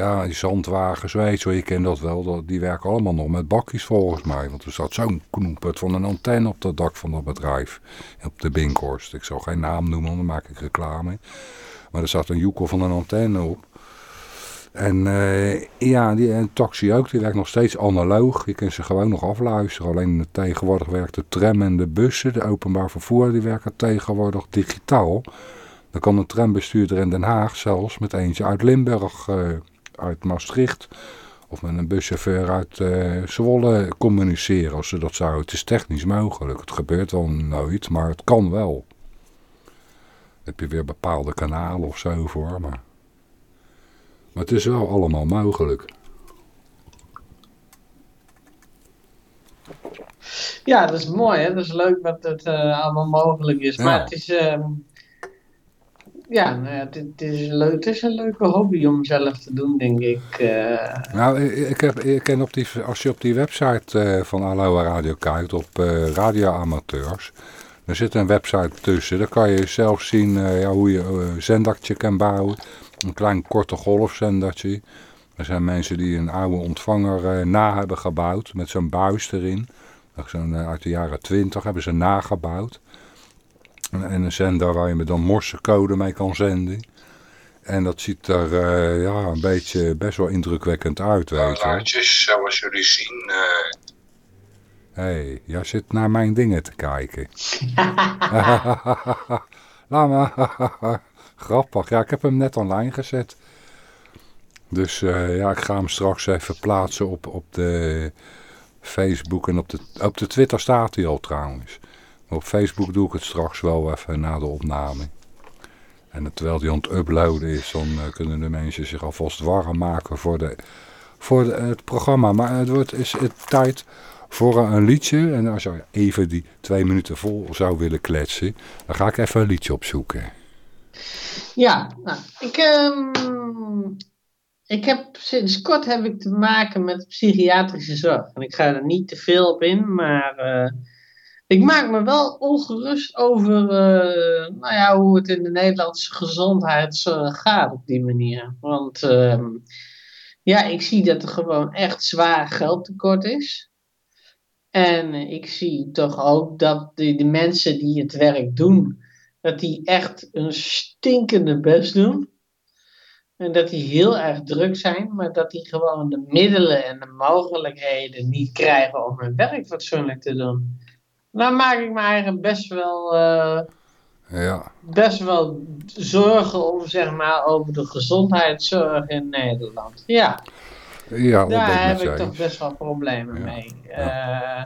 Ja, die zandwagens, weet je je kent dat wel. Die werken allemaal nog met bakjes volgens mij. Want er zat zo'n knoepert van een antenne op dat dak van dat bedrijf. Op de Binkhorst. Ik zal geen naam noemen, dan maak ik reclame. Maar er zat een joekel van een antenne op. En eh, ja, die en taxi ook, die werkt nog steeds analoog. Je kunt ze gewoon nog afluisteren. Alleen tegenwoordig werkt de tram en de bussen, de openbaar vervoer, die werken tegenwoordig digitaal. Dan kan een trambestuurder in Den Haag zelfs met eentje uit Limburg, eh, uit Maastricht... of met een buschauffeur uit eh, Zwolle communiceren als ze dat zouden. Het is technisch mogelijk. Het gebeurt wel nooit, maar het kan wel. heb je weer bepaalde kanalen of zo voor, maar... Maar het is wel allemaal mogelijk. Ja, dat is mooi, hè? Dat is leuk dat het eh, allemaal mogelijk is. Ja. Maar het is, ehm, ja, nou ja, het, het is een leuk, het is een leuke hobby om zelf te doen, denk ik. eh. Nou, ik, heb, ik ken op die, als je op die website eh, van Aloha Radio kijkt, op eh radioamateurs, er zit een website tussen. Daar kan je zelf zien eh, ja, hoe je een zendertje kan bouwen. Een klein korte golfzendertje. Er zijn mensen die een oude ontvanger eh, na hebben gebouwd met zo'n buis erin. Zo'n, uit de jaren 20 hebben ze nagebouwd. En, en een zender waar je met dan morsecode mee kan zenden. En dat ziet er eh, ja, een beetje best wel indrukwekkend uit, weet je. Luidjes, zoals jullie zien. eh, Hé, hey, jij zit naar mijn dingen te kijken. [LAUGHS] [LAUGHS] Laat maar. [LAUGHS] Grappig. Ja, ik heb hem net online gezet. Dus eh, ja, ik ga hem straks even plaatsen op, op de Facebook en op de, op de Twitter staat hij al trouwens. Op Facebook doe ik het straks wel even na de opname. En terwijl die aan het uploaden is, dan eh, kunnen de mensen zich alvast warm maken voor, de, voor het programma. Maar het wordt is het tijd voor een liedje. En als je even die twee minuten vol zou willen kletsen, dan ga ik even een liedje opzoeken. Ja, nou, ik, ehm, ik heb sinds kort heb ik te maken met psychiatrische zorg. En ik ga er niet te veel op in, maar eh, ik maak me wel ongerust over eh, nou ja, hoe het in de Nederlandse gezondheidszorg gaat op die manier. Want ehm, ja, ik zie dat er gewoon echt zwaar geldtekort is. En ik zie toch ook dat de, de mensen die het werk doen, dat die echt een stinkende best doen. En dat die heel erg druk zijn, maar dat die gewoon de middelen en de mogelijkheden niet krijgen om hun werk fatsoenlijk te doen. Daar maak ik me eigenlijk best wel, eh, Ja, best wel zorgen om, zeg maar, over de gezondheidszorg in Nederland. Ja, ja daar heb ik toch best wel problemen Ja, mee. Eh,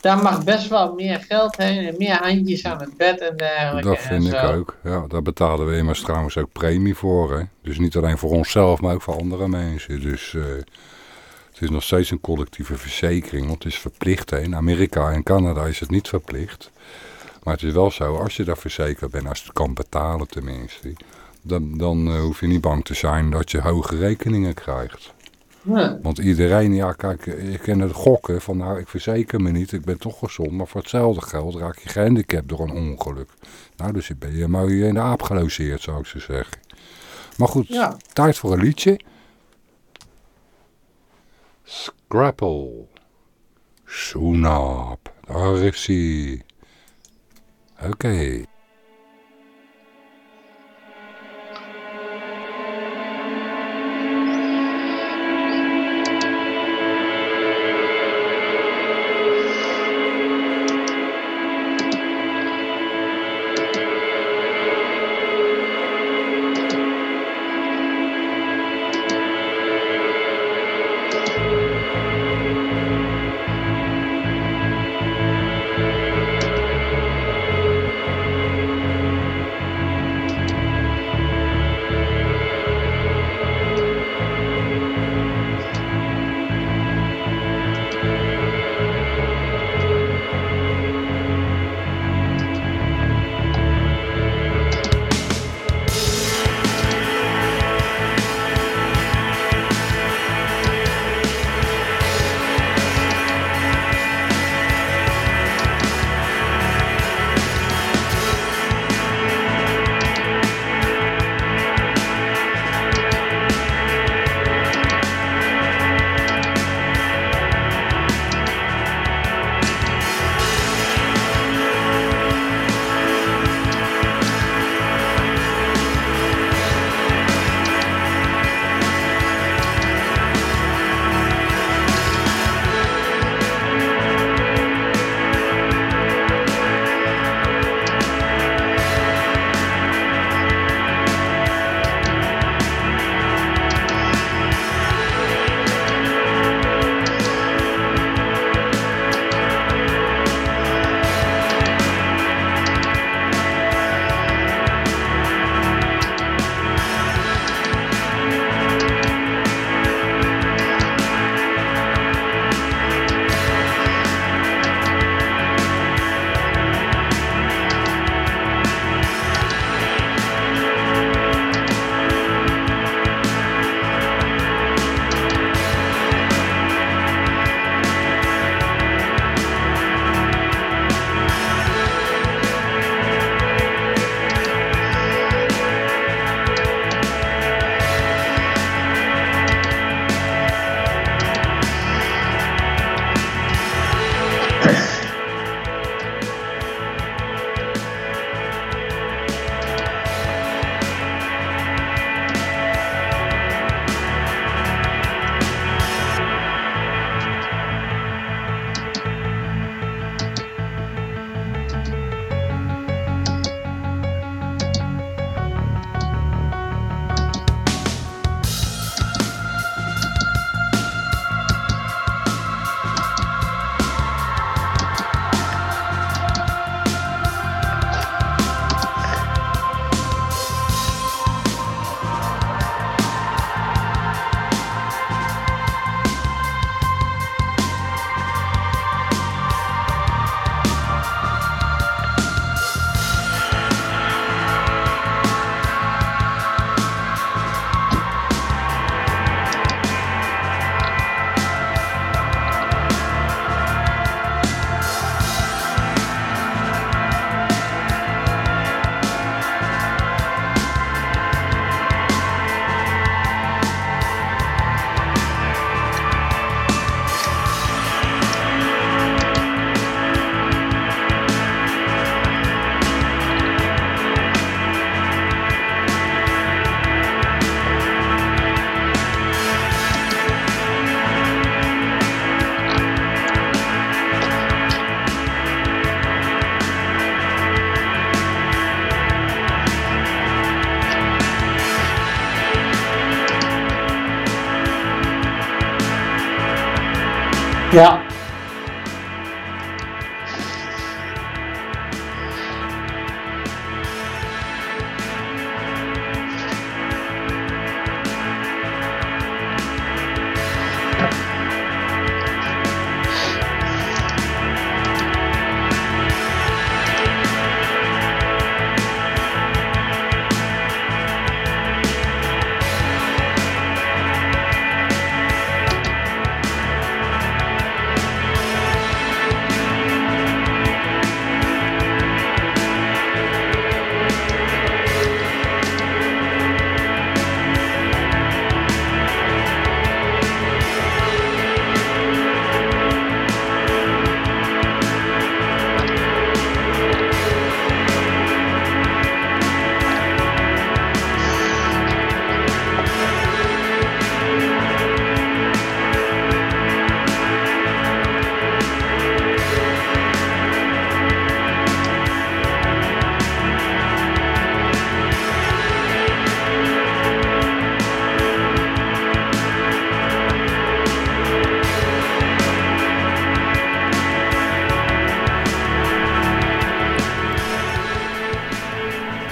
daar mag best wel meer geld heen en meer handjes aan het bed en dergelijke. Dat vind ik ook. Ja, daar betalen we immers trouwens ook premie voor. Hè? Dus niet alleen voor onszelf, maar ook voor andere mensen. Dus eh, is nog steeds een collectieve verzekering, want het is verplicht. Hè? In Amerika en Canada is het niet verplicht. Maar het is wel zo, als je daar verzekerd bent, als je het kan betalen tenminste, dan, dan eh, hoef je niet bang te zijn dat je hoge rekeningen krijgt. Ja. Want iedereen, ja kijk, je kan het gokken van nou ik verzeker me niet, ik ben toch gezond. Maar voor hetzelfde geld raak je gehandicapt door een ongeluk. Nou dus ben je mooi in de aap gelogeerd zou ik zo zeggen. Maar goed, Ja. tijd voor een liedje. Scrapple. Soenap. Daar is hij. Oké. Scrapple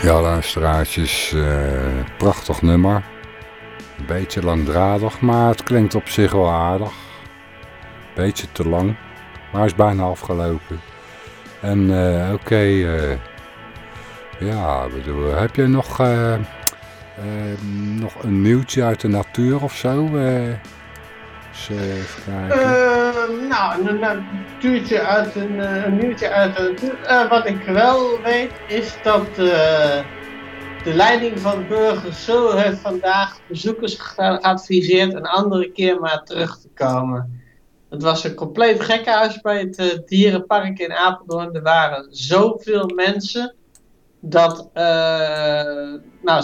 Ja, luisteraartjes, eh, prachtig nummer. Een beetje langdradig, maar het klinkt op zich wel aardig. Beetje te lang, maar is bijna afgelopen. En eh, oké, eh, ja, bedoel, heb je nog, nog een nieuwtje uit de natuur of zo? Even kijken. Eh, nou, een natuurtje uit een, eh, een nieuwtje uit natuur. Eh, wat ik wel weet is dat eh, de leiding van Burgers Zo heeft vandaag bezoekers ge- geadviseerd een andere keer maar terug te komen. Het was een compleet gekkenhuis bij het dierenpark in Apeldoorn. Er waren zoveel mensen dat uh, nou,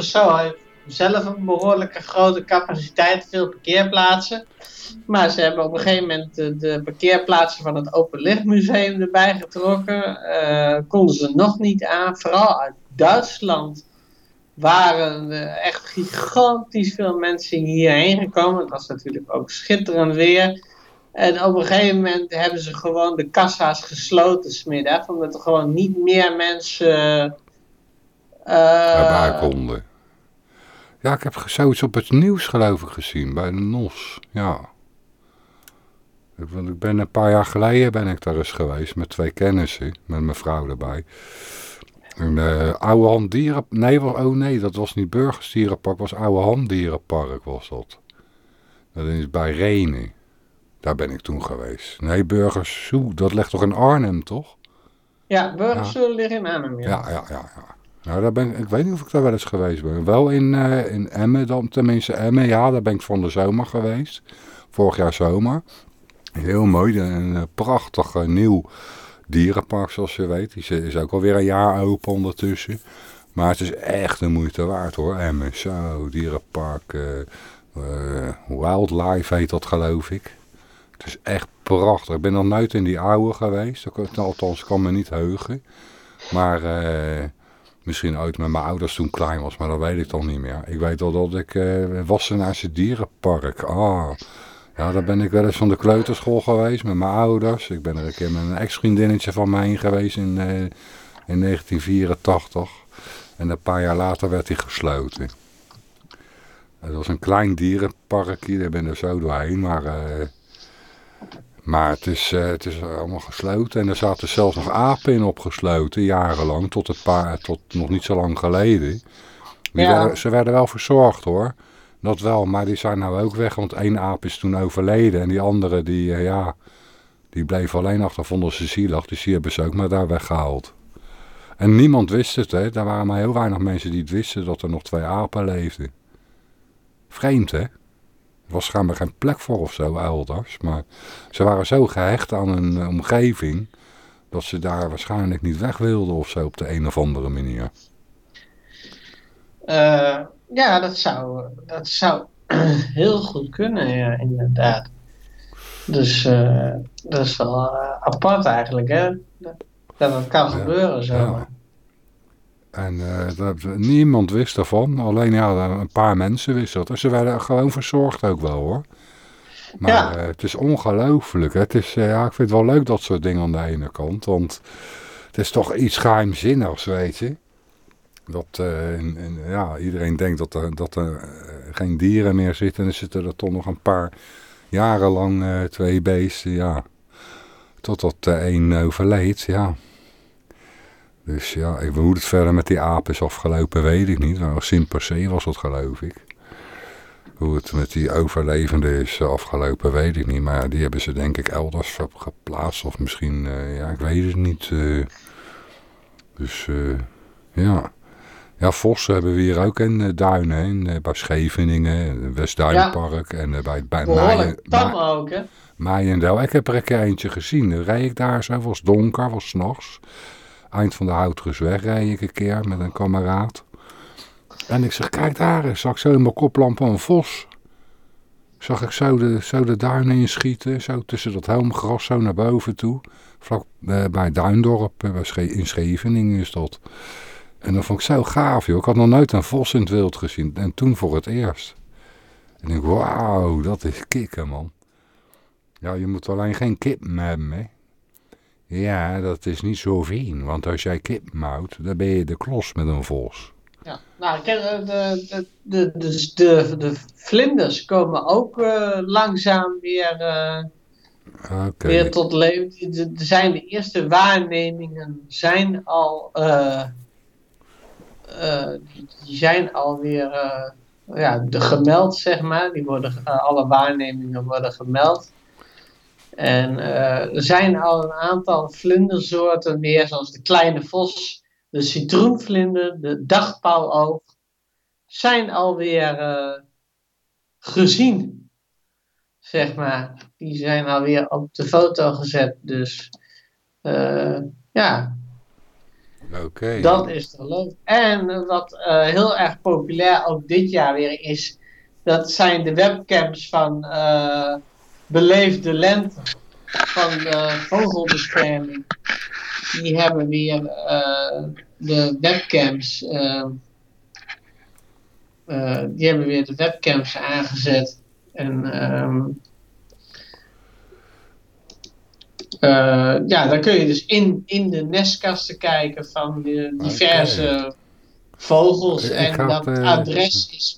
Zo heeft zelf een behoorlijke grote capaciteit, veel parkeerplaatsen. Maar ze hebben op een gegeven moment de, parkeerplaatsen van het Openlichtmuseum erbij getrokken. Eh, konden ze nog niet aan. Vooral uit Duitsland waren echt gigantisch veel mensen hierheen gekomen. Het was natuurlijk ook schitterend weer. En op een gegeven moment hebben ze gewoon de kassa's gesloten smiddag. Omdat er gewoon niet meer mensen... Daarbij konden. Ja, ik heb zoiets op het nieuws geloof ik gezien, bij de NOS. Ja. Ik, want ik ben een paar jaar geleden ben ik daar eens geweest met twee kennissen, met mijn vrouw erbij. Een uh, oude handdieren... Nee, oh nee, dat was niet Burgersdierenpark, was oude handdierenpark was dat. Dat is bij Renen. Daar ben ik toen geweest. Nee, Burgers Zoo, dat ligt toch in Arnhem, toch? Ja, burgers zullen liggen in Arnhem. Ja. Ja, ja, ja. ja. Nou, daar ben, ik weet niet of ik daar wel eens geweest ben. Wel in, eh, in Emmen dan, tenminste Emmen. Ja, daar ben ik van de zomer geweest. Vorig jaar zomer. Heel mooi. Een eh, prachtig eh, nieuw dierenpark, zoals je weet. Die is- ook alweer een jaar open ondertussen. Maar het is echt de moeite waard hoor, Emmen. Zo, dierenpark. wildlife heet dat geloof ik. Het is echt prachtig. Ik ben nog nooit in die oude geweest. Althans, ik kan me niet heugen. Maar misschien ooit met mijn ouders toen klein was, maar dat weet ik toch niet meer. Ik weet wel dat ik eh Wassenaarse dierenpark. Ah, ja, daar ben ik wel eens van de kleuterschool geweest met mijn ouders. Ik ben er een keer met een ex-vriendinnetje van mij geweest in, eh, in 1984. En een paar jaar later werd hij gesloten. Het was een klein dierenparkje, daar ben ik er zo doorheen, maar... eh, maar het is, eh, het is allemaal gesloten en er zaten zelfs nog apen in opgesloten, jarenlang, tot, een paar, tot nog niet zo lang geleden. Ja. werden- ze werden wel verzorgd hoor, dat wel, maar die zijn nou ook weg, want één aap is toen overleden en die andere, die, eh, ja, die bleef alleen achter, vonden ze zielig, dus die hebben ze ook maar daar weggehaald. En niemand wist het, hè. Er waren maar heel weinig mensen die het wisten dat er nog twee apen leefden. Vreemd, hè? Was schijnbaar geen plek voor of zo elders. Maar ze waren zo gehecht aan hun eh, omgeving... dat ze daar waarschijnlijk niet weg wilden of zo op de een of andere manier. Eh, ja, dat zou, dat zou [CLEARS THROAT] heel goed kunnen, ja, inderdaad. Dus eh, dat is wel apart eigenlijk, hè? Dat kan Ja, gebeuren zo. ja. En eh, dat, niemand wist ervan. Alleen ja, een paar mensen wisten dat. En ze werden gewoon verzorgd ook wel hoor. Maar Ja. eh, het is ongelooflijk. Het is, eh, ja, ik vind het wel leuk dat soort dingen aan de ene kant. Want het is toch iets geheimzinnigs, weet je. Dat en, en, ja, iedereen denkt dat er, dat er geen dieren meer zitten. En er zitten er toch nog een paar jaren lang twee beesten. Ja. Totdat één overleed, ja. Dus ja, ik- hoe het verder met die aap is afgelopen, weet ik niet. Nou, Sim per se was het, geloof ik. Hoe het met die overlevende is afgelopen, weet ik niet. Maar ja, die hebben ze denk ik elders geplaatst. Of misschien, eh, ja, ik weet het niet. eh. dus, eh, ja. Ja, vossen hebben we hier ook in Duinen. hè, In, eh, bij Scheveningen, in het Westduinpark. En eh, bij, bij Meijen- Behoorlijk Ma- ook, hè? Meijendel. Ik heb er een keer eentje gezien. Dan ik daar zo, was donker, was 's nachts. Eind van de Houtrusweg reed ik een keer met een kameraad. En ik zeg, kijk daar. Zag ik zo in mijn koplamp een vos. Zag ik zo de, zo de duinen inschieten. Zo tussen dat helmgras zo naar boven toe. Vlak eh, bij Duindorp, eh, in Scheveningen is dat. En dat vond ik zo gaaf, joh. Ik had nog nooit een vos in het wild gezien. En toen voor het eerst. En ik denk, wauw, dat is kicken, man. Ja, je moet alleen geen kip hebben, hè. Ja, dat is niet zo fijn. Want als jij kip houdt, dan ben je de klos met een vos. Ja. Nou, de, de, de, de, de, de vlinders komen ook eh, langzaam weer, eh, weer tot leven. De, zijn de eerste waarnemingen zijn al, eh, die zijn alweer ja, de gemeld, zeg maar. Die worden, alle waarnemingen worden gemeld. En eh, er zijn al een aantal vlindersoorten weer, zoals de kleine vos, de citroenvlinder, de dagpauwoog, zijn alweer eh gezien. Zeg maar. Die zijn alweer op de foto gezet. Dus eh, ja, Oké. dat is toch leuk. En wat heel erg populair ook dit jaar weer is, dat zijn de webcams van eh Beleefde Lente van de Vogelbescherming. Die hebben weer eh, de webcams. eh, eh, die hebben weer de webcams aangezet. En ehm, eh, ja, dan kun je dus in, in de nestkasten kijken van de diverse vogels. En dat eh, adres is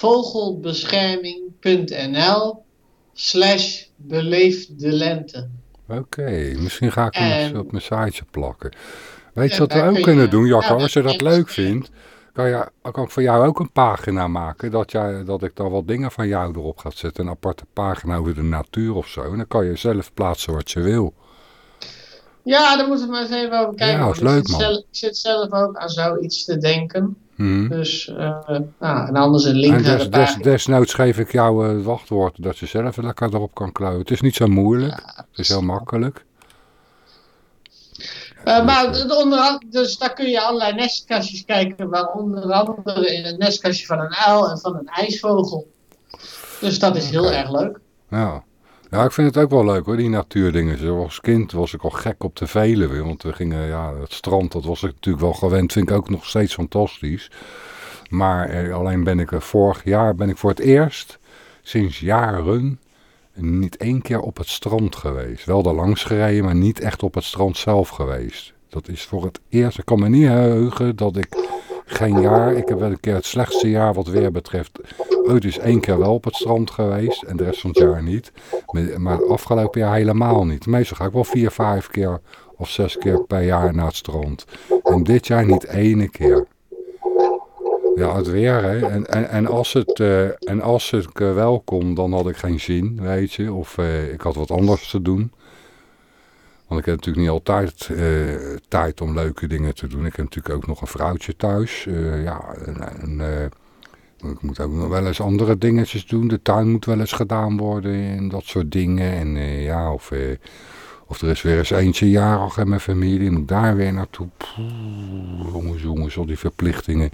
www.vogelbescherming.nl slash beleefde lente. Oké, misschien ga ik hem eens En- op mijn siteje plakken. Weet je wat we ook kun kunnen je- doen, Jacco? ja, Als je dat leuk vindt, kan, je, kan ik voor jou ook een pagina maken. Dat, jij, dat ik dan wat dingen van jou erop ga zetten. Een aparte pagina over de natuur of zo. En dan kan je zelf plaatsen wat je wil. Ja, daar moeten we maar eens even over kijken. Ja, is leuk, man. ik zit zelf ook aan zoiets te denken. Mhm. Dus, eh, nou, en anders een link En naar des, de des, pagina. desnoods geef ik jou eh, het wachtwoord dat je zelf lekker erop kan klauwen. Het is niet zo moeilijk. het is heel makkelijk. Eh, maar de- de onder, dus daar kun je allerlei nestkastjes kijken, waaronder andere in het nestkastje van een uil en van een ijsvogel. Dus dat is heel erg leuk. Ja. Ja, ik vind het ook wel leuk hoor, die natuurdingen. Als kind was ik al gek op de Veluwe. Want we gingen, ja, het strand, dat was ik natuurlijk wel gewend. Vind ik ook nog steeds fantastisch. Maar eh, alleen ben ik vorig jaar, ben ik voor het eerst sinds jaren niet één keer op het strand geweest. Wel daar langs gereden, maar niet echt op het strand zelf geweest. Dat is voor het eerst, ik kan me niet heugen dat ik geen jaar, ik heb wel een keer het slechtste jaar wat weer betreft, ooit is één keer wel op het strand geweest en de rest van het jaar niet. Maar- afgelopen jaar helemaal niet. Meestal ga ik wel vier, vijf keer of zes keer per jaar naar het strand. En dit jaar niet ene keer. Ja, het weer, hè. En, en, als het, eh, en als het eh, wel kon, dan had ik geen zin, weet je. Of eh, ik had wat anders te doen. Want ik heb natuurlijk niet altijd eh, tijd om leuke dingen te doen. Ik heb natuurlijk ook nog een vrouwtje thuis. Eh, ja, eh, ik moet ook nog wel eens andere dingetjes doen. De tuin moet wel eens gedaan worden en dat soort dingen. En ja, of, of er is weer eens eentje jarig in mijn familie. Moet daar weer naartoe. Poeh, jongens, jongens, al die verplichtingen.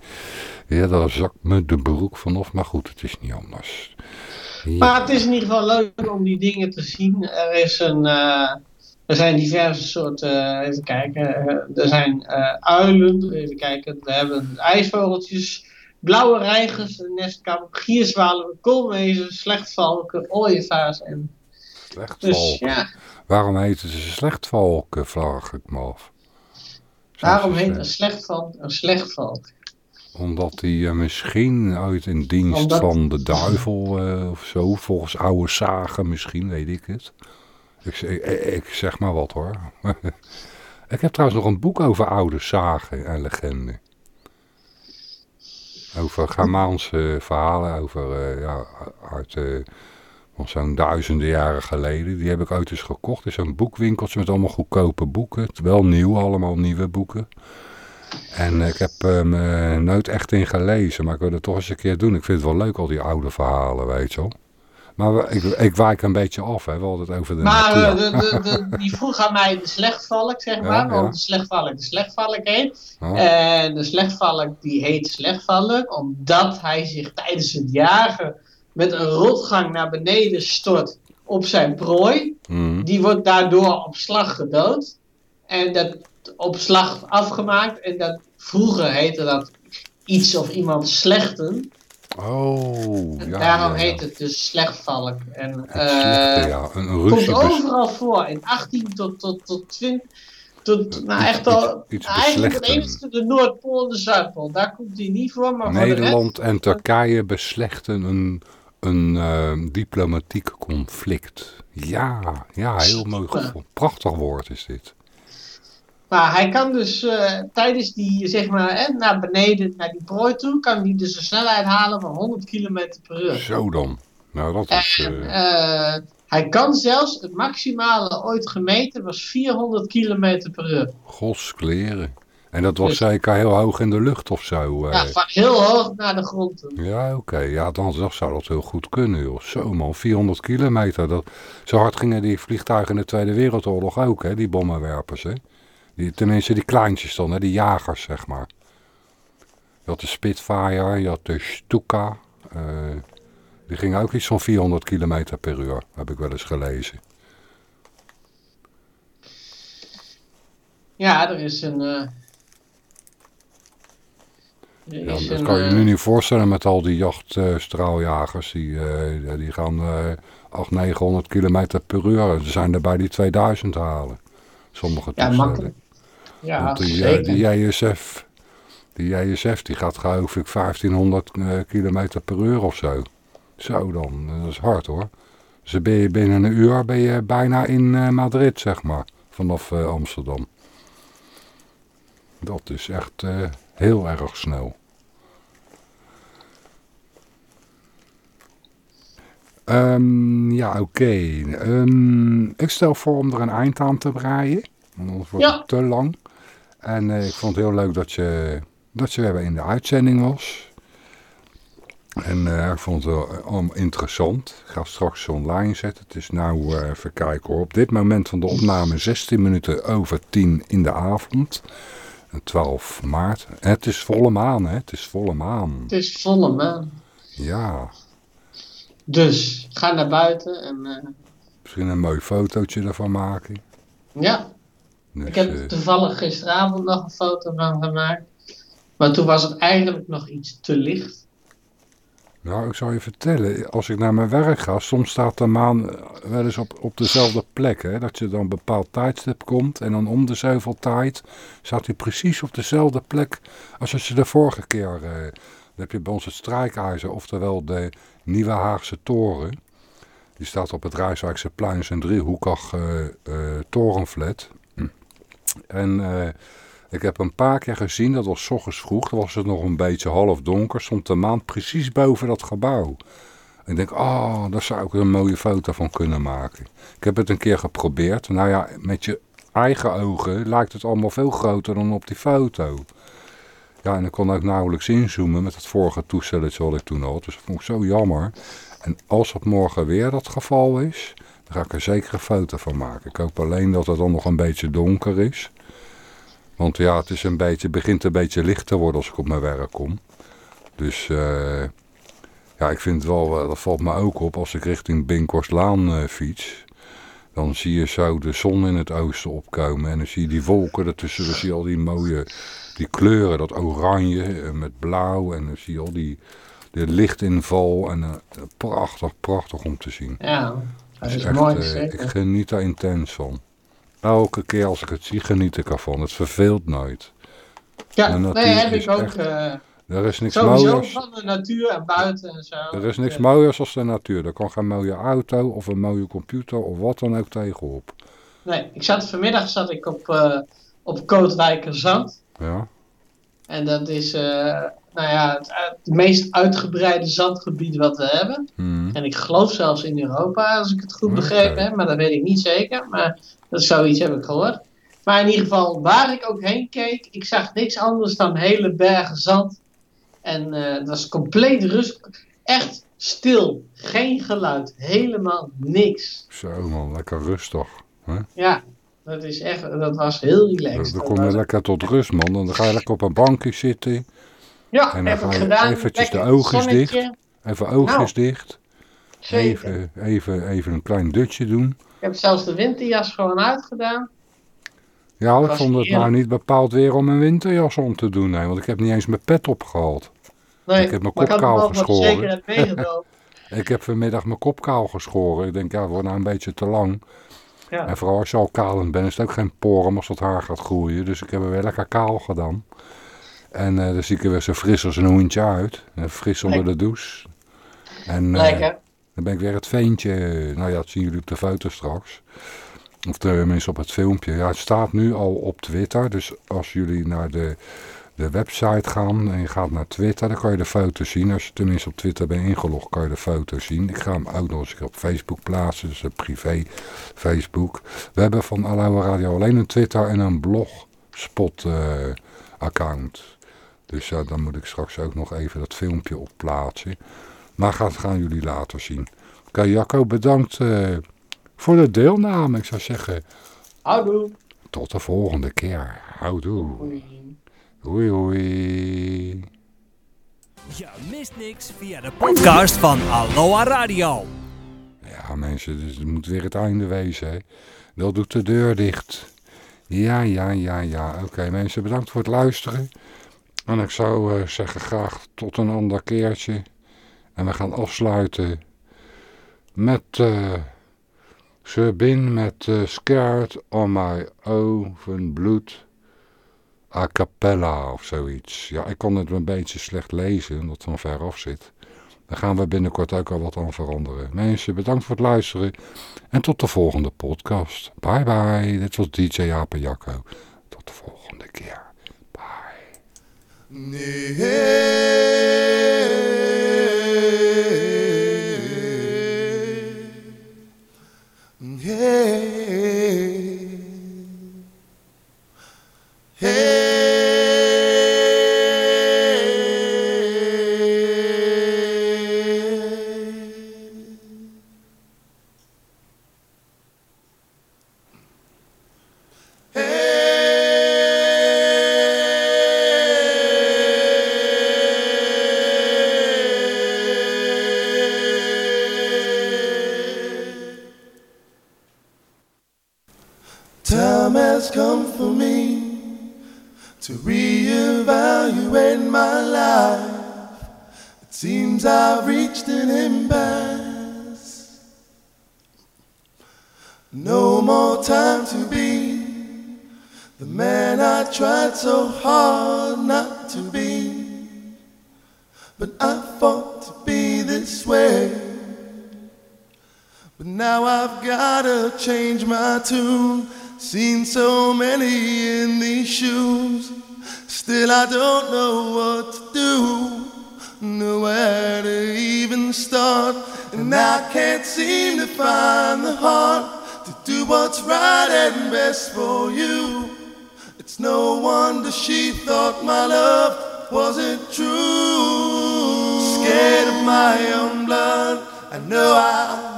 Ja, daar zakt me de broek vanaf. Maar goed, het is niet anders. Maar het is in ieder geval leuk om die dingen te zien. Er, is een, er zijn diverse soorten, eh, even kijken, eh, er zijn eh, uilen, even kijken, we hebben ijsvogeltjes, blauwe reigers, nestkap, gierzwalen, koolmezen, slechtvalken, ooievaars en... Slechtvalk. Dus ja, Waarom heten ze slechtvalk, vraag ik me af. waarom heet een slechtvalk een slechtvalk? Omdat hij misschien uit in dienst Omdat- van de duivel of zo, volgens oude zagen misschien, weet ik het. Ik, ik, zeg maar wat hoor. [LAUGHS] ik heb trouwens nog een boek over oude zagen en legenden. Over Germaanse verhalen, over, eh, ja, uit eh, zo'n duizenden jaren geleden. Die heb ik ooit eens gekocht. Is een boekwinkeltje met allemaal goedkope boeken. Wel nieuw, allemaal nieuwe boeken. En ik heb hem eh, nooit echt in gelezen, maar ik wil het toch eens een keer doen. Ik vind het wel leuk, al die oude verhalen, weet je wel. Maar ik, ik wijk een beetje af, hè. we hadden het over de Maar eh, natuur. de, de, de, die vroeg aan mij de slechtvalk, zeg maar, want de slechtvalk de slechtvalk heet. En de slechtvalk die heet slechtvalk omdat hij zich tijdens het jagen met een rotgang naar beneden stort op zijn prooi. mm, Die wordt daardoor op slag gedood. En dat op slag afgemaakt. En dat, vroeger heette dat iets of iemand slechten. Oh, En ja. daarom ja, ja. heet het dus slechtvalk. En, Het eh, slechte, ja. Een, een komt overal voor. In 18 tot, tot, tot 20. Tot, nou, Iets- echt al. iets- iets nou, eigenlijk het enige de Noordpool en de Zuidpool. Daar komt hij niet voor. Maar voor de rest- Nederland en Turkije beslechten een, een eh, diplomatiek conflict. Ja, ja, heel mooi. Prachtig woord is dit. Maar hij kan dus eh, tijdens die, zeg maar, hè, naar beneden, naar die prooi toe, kan hij dus een snelheid halen van 100 km per uur. Zo dan. Nou, dat is... En eh, eh, hij kan zelfs, het maximale ooit gemeten was 400 km per uur. Goskleren. En dat was Dus- zeker heel hoog in de lucht of zo. Ja, van heel hoog naar de grond toe. Ja, oké. Ja, dan, dan zou dat heel goed kunnen, joh. Zo man, 400 kilometer. Dat, zo hard gingen die vliegtuigen in de Tweede Wereldoorlog ook, hè, die bommenwerpers, hè. Die, tenminste, die kleintjes dan, hè, die jagers, zeg maar. Je had de Spitfire, je had de Stuka. eh, die gingen ook iets van 400 kilometer per uur, heb ik wel eens gelezen. Ja, er is een. er Ja, dat kan je eh, nu niet voorstellen met al die jachtstraaljagers. die, die gaan eh 800, 900 kilometer per uur. Ze zijn er bij die 2000 halen. Sommige Ja, toestellen. makkelijk. Ja, Want die, zeker. eh, die JSF, die JSF die gaat geloof ik 1500 eh, kilometer per uur of zo. Zo dan, dat is hard hoor. Dus ben je binnen een uur ben je bijna in eh, Madrid zeg maar, vanaf eh, Amsterdam. Dat is echt eh, heel erg snel. Ehm, ja, oké. Ehm, ik stel voor om er een eind aan te breien. Want anders wordt Ja. het te lang. En eh, ik vond het heel leuk dat je, dat je weer in de uitzending was. En eh, ik vond het wel eh, interessant. Ik ga het straks online zetten. Het is nou, eh, even kijken hoor. Op dit moment van de opname 16 minuten over 10 in de avond. En 12 maart. En het is volle maan, hè? Het is volle maan. Het is volle maan. Ja. Dus ga naar buiten en Misschien een mooi fotootje ervan maken. ja, Dus, ik heb eh, toevallig gisteravond nog een foto van gemaakt. Maar toen was het eigenlijk nog iets te licht. Nou, ik zal je vertellen, als ik naar mijn werk ga, soms staat de maan eh, wel eens op, op dezelfde plek. Hè? Dat je dan een bepaald tijdstip komt en dan om de zoveel tijd staat hij precies op dezelfde plek als als je de vorige keer... eh, dan heb je bij ons het strijkijzer, oftewel de Nieuwe Haagse Toren. Die staat op het Rijswijkse plein, is een driehoekig eh, eh, torenflat. En eh, ik heb een paar keer gezien, dat was ochtends vroeg, dan was het nog een beetje half donker, stond de maan precies boven dat gebouw. Ik denk, oh, daar zou ik een mooie foto van kunnen maken. Ik heb het een keer geprobeerd. Nou ja, met je eigen ogen lijkt het allemaal veel groter dan op die foto. Ja, en ik kon ook nauwelijks inzoomen met het vorige toestelletje wat ik toen had. Dus dat vond ik zo jammer. En als het morgen weer dat geval is, dan ga ik er zeker een foto van maken. Ik hoop alleen dat het dan nog een beetje donker is. Want ja, het is een beetje, begint een beetje licht te worden als ik op mijn werk kom. Dus eh, ja, ik vind wel, eh, dat valt me ook op als ik richting Binkhorstlaan eh, fiets. dan zie je zo de zon in het oosten opkomen. En dan zie je die wolken ertussen. Dan zie je al die mooie die kleuren. Dat oranje met blauw. En dan zie je al die, de lichtinval. En prachtig, prachtig om te zien. Ja, dat is echt, mooi, eh, zeker. ik geniet daar intens van. Elke keer als ik het zie, geniet ik ervan. Het verveelt nooit. Ja, nee, heb is ik ook. echt eh, Er is niks sowieso mooiers. van de natuur en buiten en zo. Er is niks mooiers als de natuur. Er kan geen mooie auto of een mooie computer of wat dan ook tegenop. Nee, ik zat vanmiddag zat ik op, eh op Kootwijkerzand. Ja? En dat is nou ja, het, het meest uitgebreide zandgebied wat we hebben. Hmm. En ik geloof zelfs in Europa, als ik het goed begrepen heb. Maar dat weet ik niet zeker. Maar dat is zoiets heb ik gehoord. Maar in ieder geval, waar ik ook heen keek, ik zag niks anders dan hele bergen zand. En eh, het was compleet rust. Echt stil. Geen geluid. Helemaal niks. Zo man, lekker rustig. Ja, dat is echt, dat was heel relaxed. Dan kom je lekker tot rust man. Dan ga je lekker op een bankje zitten. ja, en dan heb ik gedaan. eventjes de oogjes zonnetje. Even oogjes Nou, dicht. Zeker. Even, even, even een klein dutje doen. Ik heb zelfs de winterjas gewoon uitgedaan. Ja, ik vond het nou niet bepaald weer om een winterjas om te doen. Nee, want ik heb niet eens mijn pet opgehaald. Nee, Ik heb mijn kop kaal geschoren. [LAUGHS] Ik heb vanmiddag mijn kop kaal geschoren. Ik denk, ja, het wordt nou een beetje te lang. Ja. En vooral als je al kalend bent, is het ook geen porum als dat haar gaat groeien. Dus ik heb hem weer lekker kaal gedaan. En eh dan zie ik er weer zo fris als een hoentje uit. En fris onder de douche. En Lekker. Dan ben ik weer het veentje. Nou ja, dat zien jullie op de foto straks. Of tenminste op het filmpje. Ja, het staat nu al op Twitter. Dus als jullie naar de, de website gaan en je gaat naar Twitter, dan kan je de foto's zien. Als je tenminste op Twitter bent ingelogd, kan je de foto's zien. Ik ga hem ook nog eens op Facebook plaatsen. Dus privé Facebook. We hebben van Aloha Radio alleen een Twitter en een blogspot eh. Dus ja, dan moet ik straks ook nog even dat filmpje op plaatsen. Maar dat gaan jullie later zien. Oké, Jacco, bedankt eh, voor de deelname. Ik zou zeggen, Houdoe. tot de volgende keer. Houdoe. Oei. Hoi, hoi. Je mist niks via de podcast van Aloha Radio. Ja, mensen, dus het moet weer het einde wezen. Hè. Dat doet de deur dicht. Ja, ja, ja, ja. Oké, mensen, bedankt voor het luisteren. En ik zou eh, zeggen graag tot een ander keertje. En we gaan afsluiten met Sabine met eh, Scared on my oven bloed a cappella of zoiets. Ja, ik kan het een beetje slecht lezen, omdat het van ver af zit. Daar gaan we binnenkort ook al wat aan veranderen. Mensen, bedankt voor het luisteren. En tot de volgende podcast. Bye bye. Dit was DJ Ape Jacco. Tot de volgende keer. Bye. Time best for you. It's no wonder she thought my love wasn't true. Scared of my own blood, I know I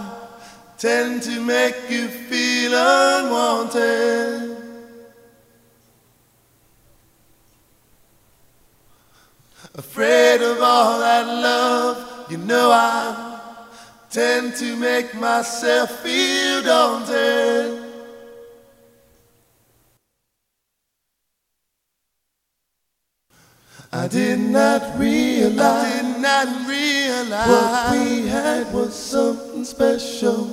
tend to make you feel unwanted. Afraid of all that love, you know I tend to make myself feel daunted. I did not realize, I did not realize what we had was something special.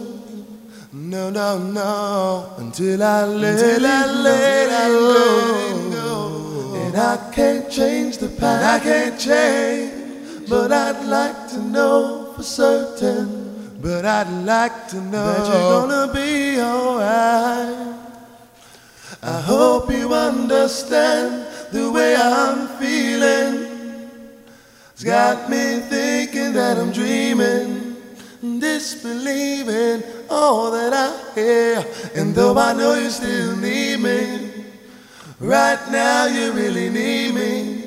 No, no, no, until I let, until I let, it, go. go. And I can't change the past, I can't change, but I'd like to know for certain. But I'd like to know that you're gonna be alright. I hope you understand the way I'm feeling. It's got me thinking that I'm dreaming, disbelieving all that I hear. And though I know you still need me, right now you really need me.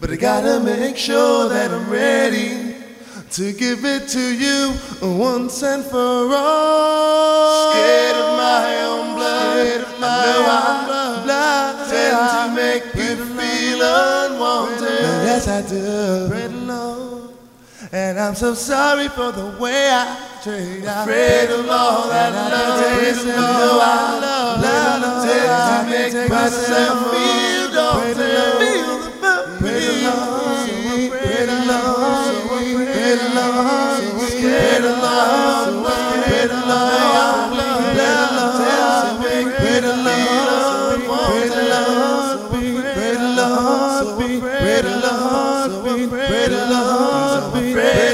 But I gotta make sure that I'm ready to give it to you once and for all. Scared of my own blood, Scared of my own blood, blood. tend to make you feel unwanted yes I do. Great Lord, and I'm so sorry for the way I treat you. Afraid of all that I love, and I know I love, love, love, love, love, love, love, love, love, love, love, love, love, Amen.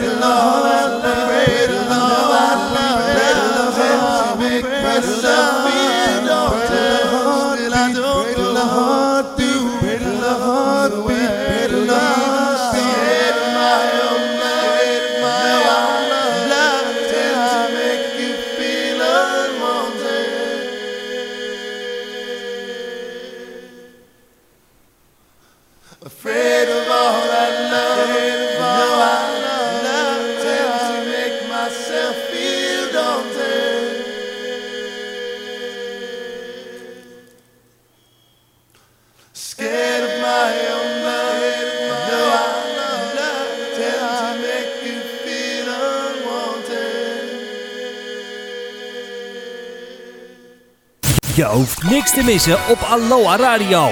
Hoeft niks te missen op Aloha Radio.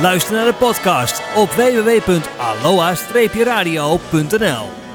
Luister naar de podcast op www.aloha-radio.nl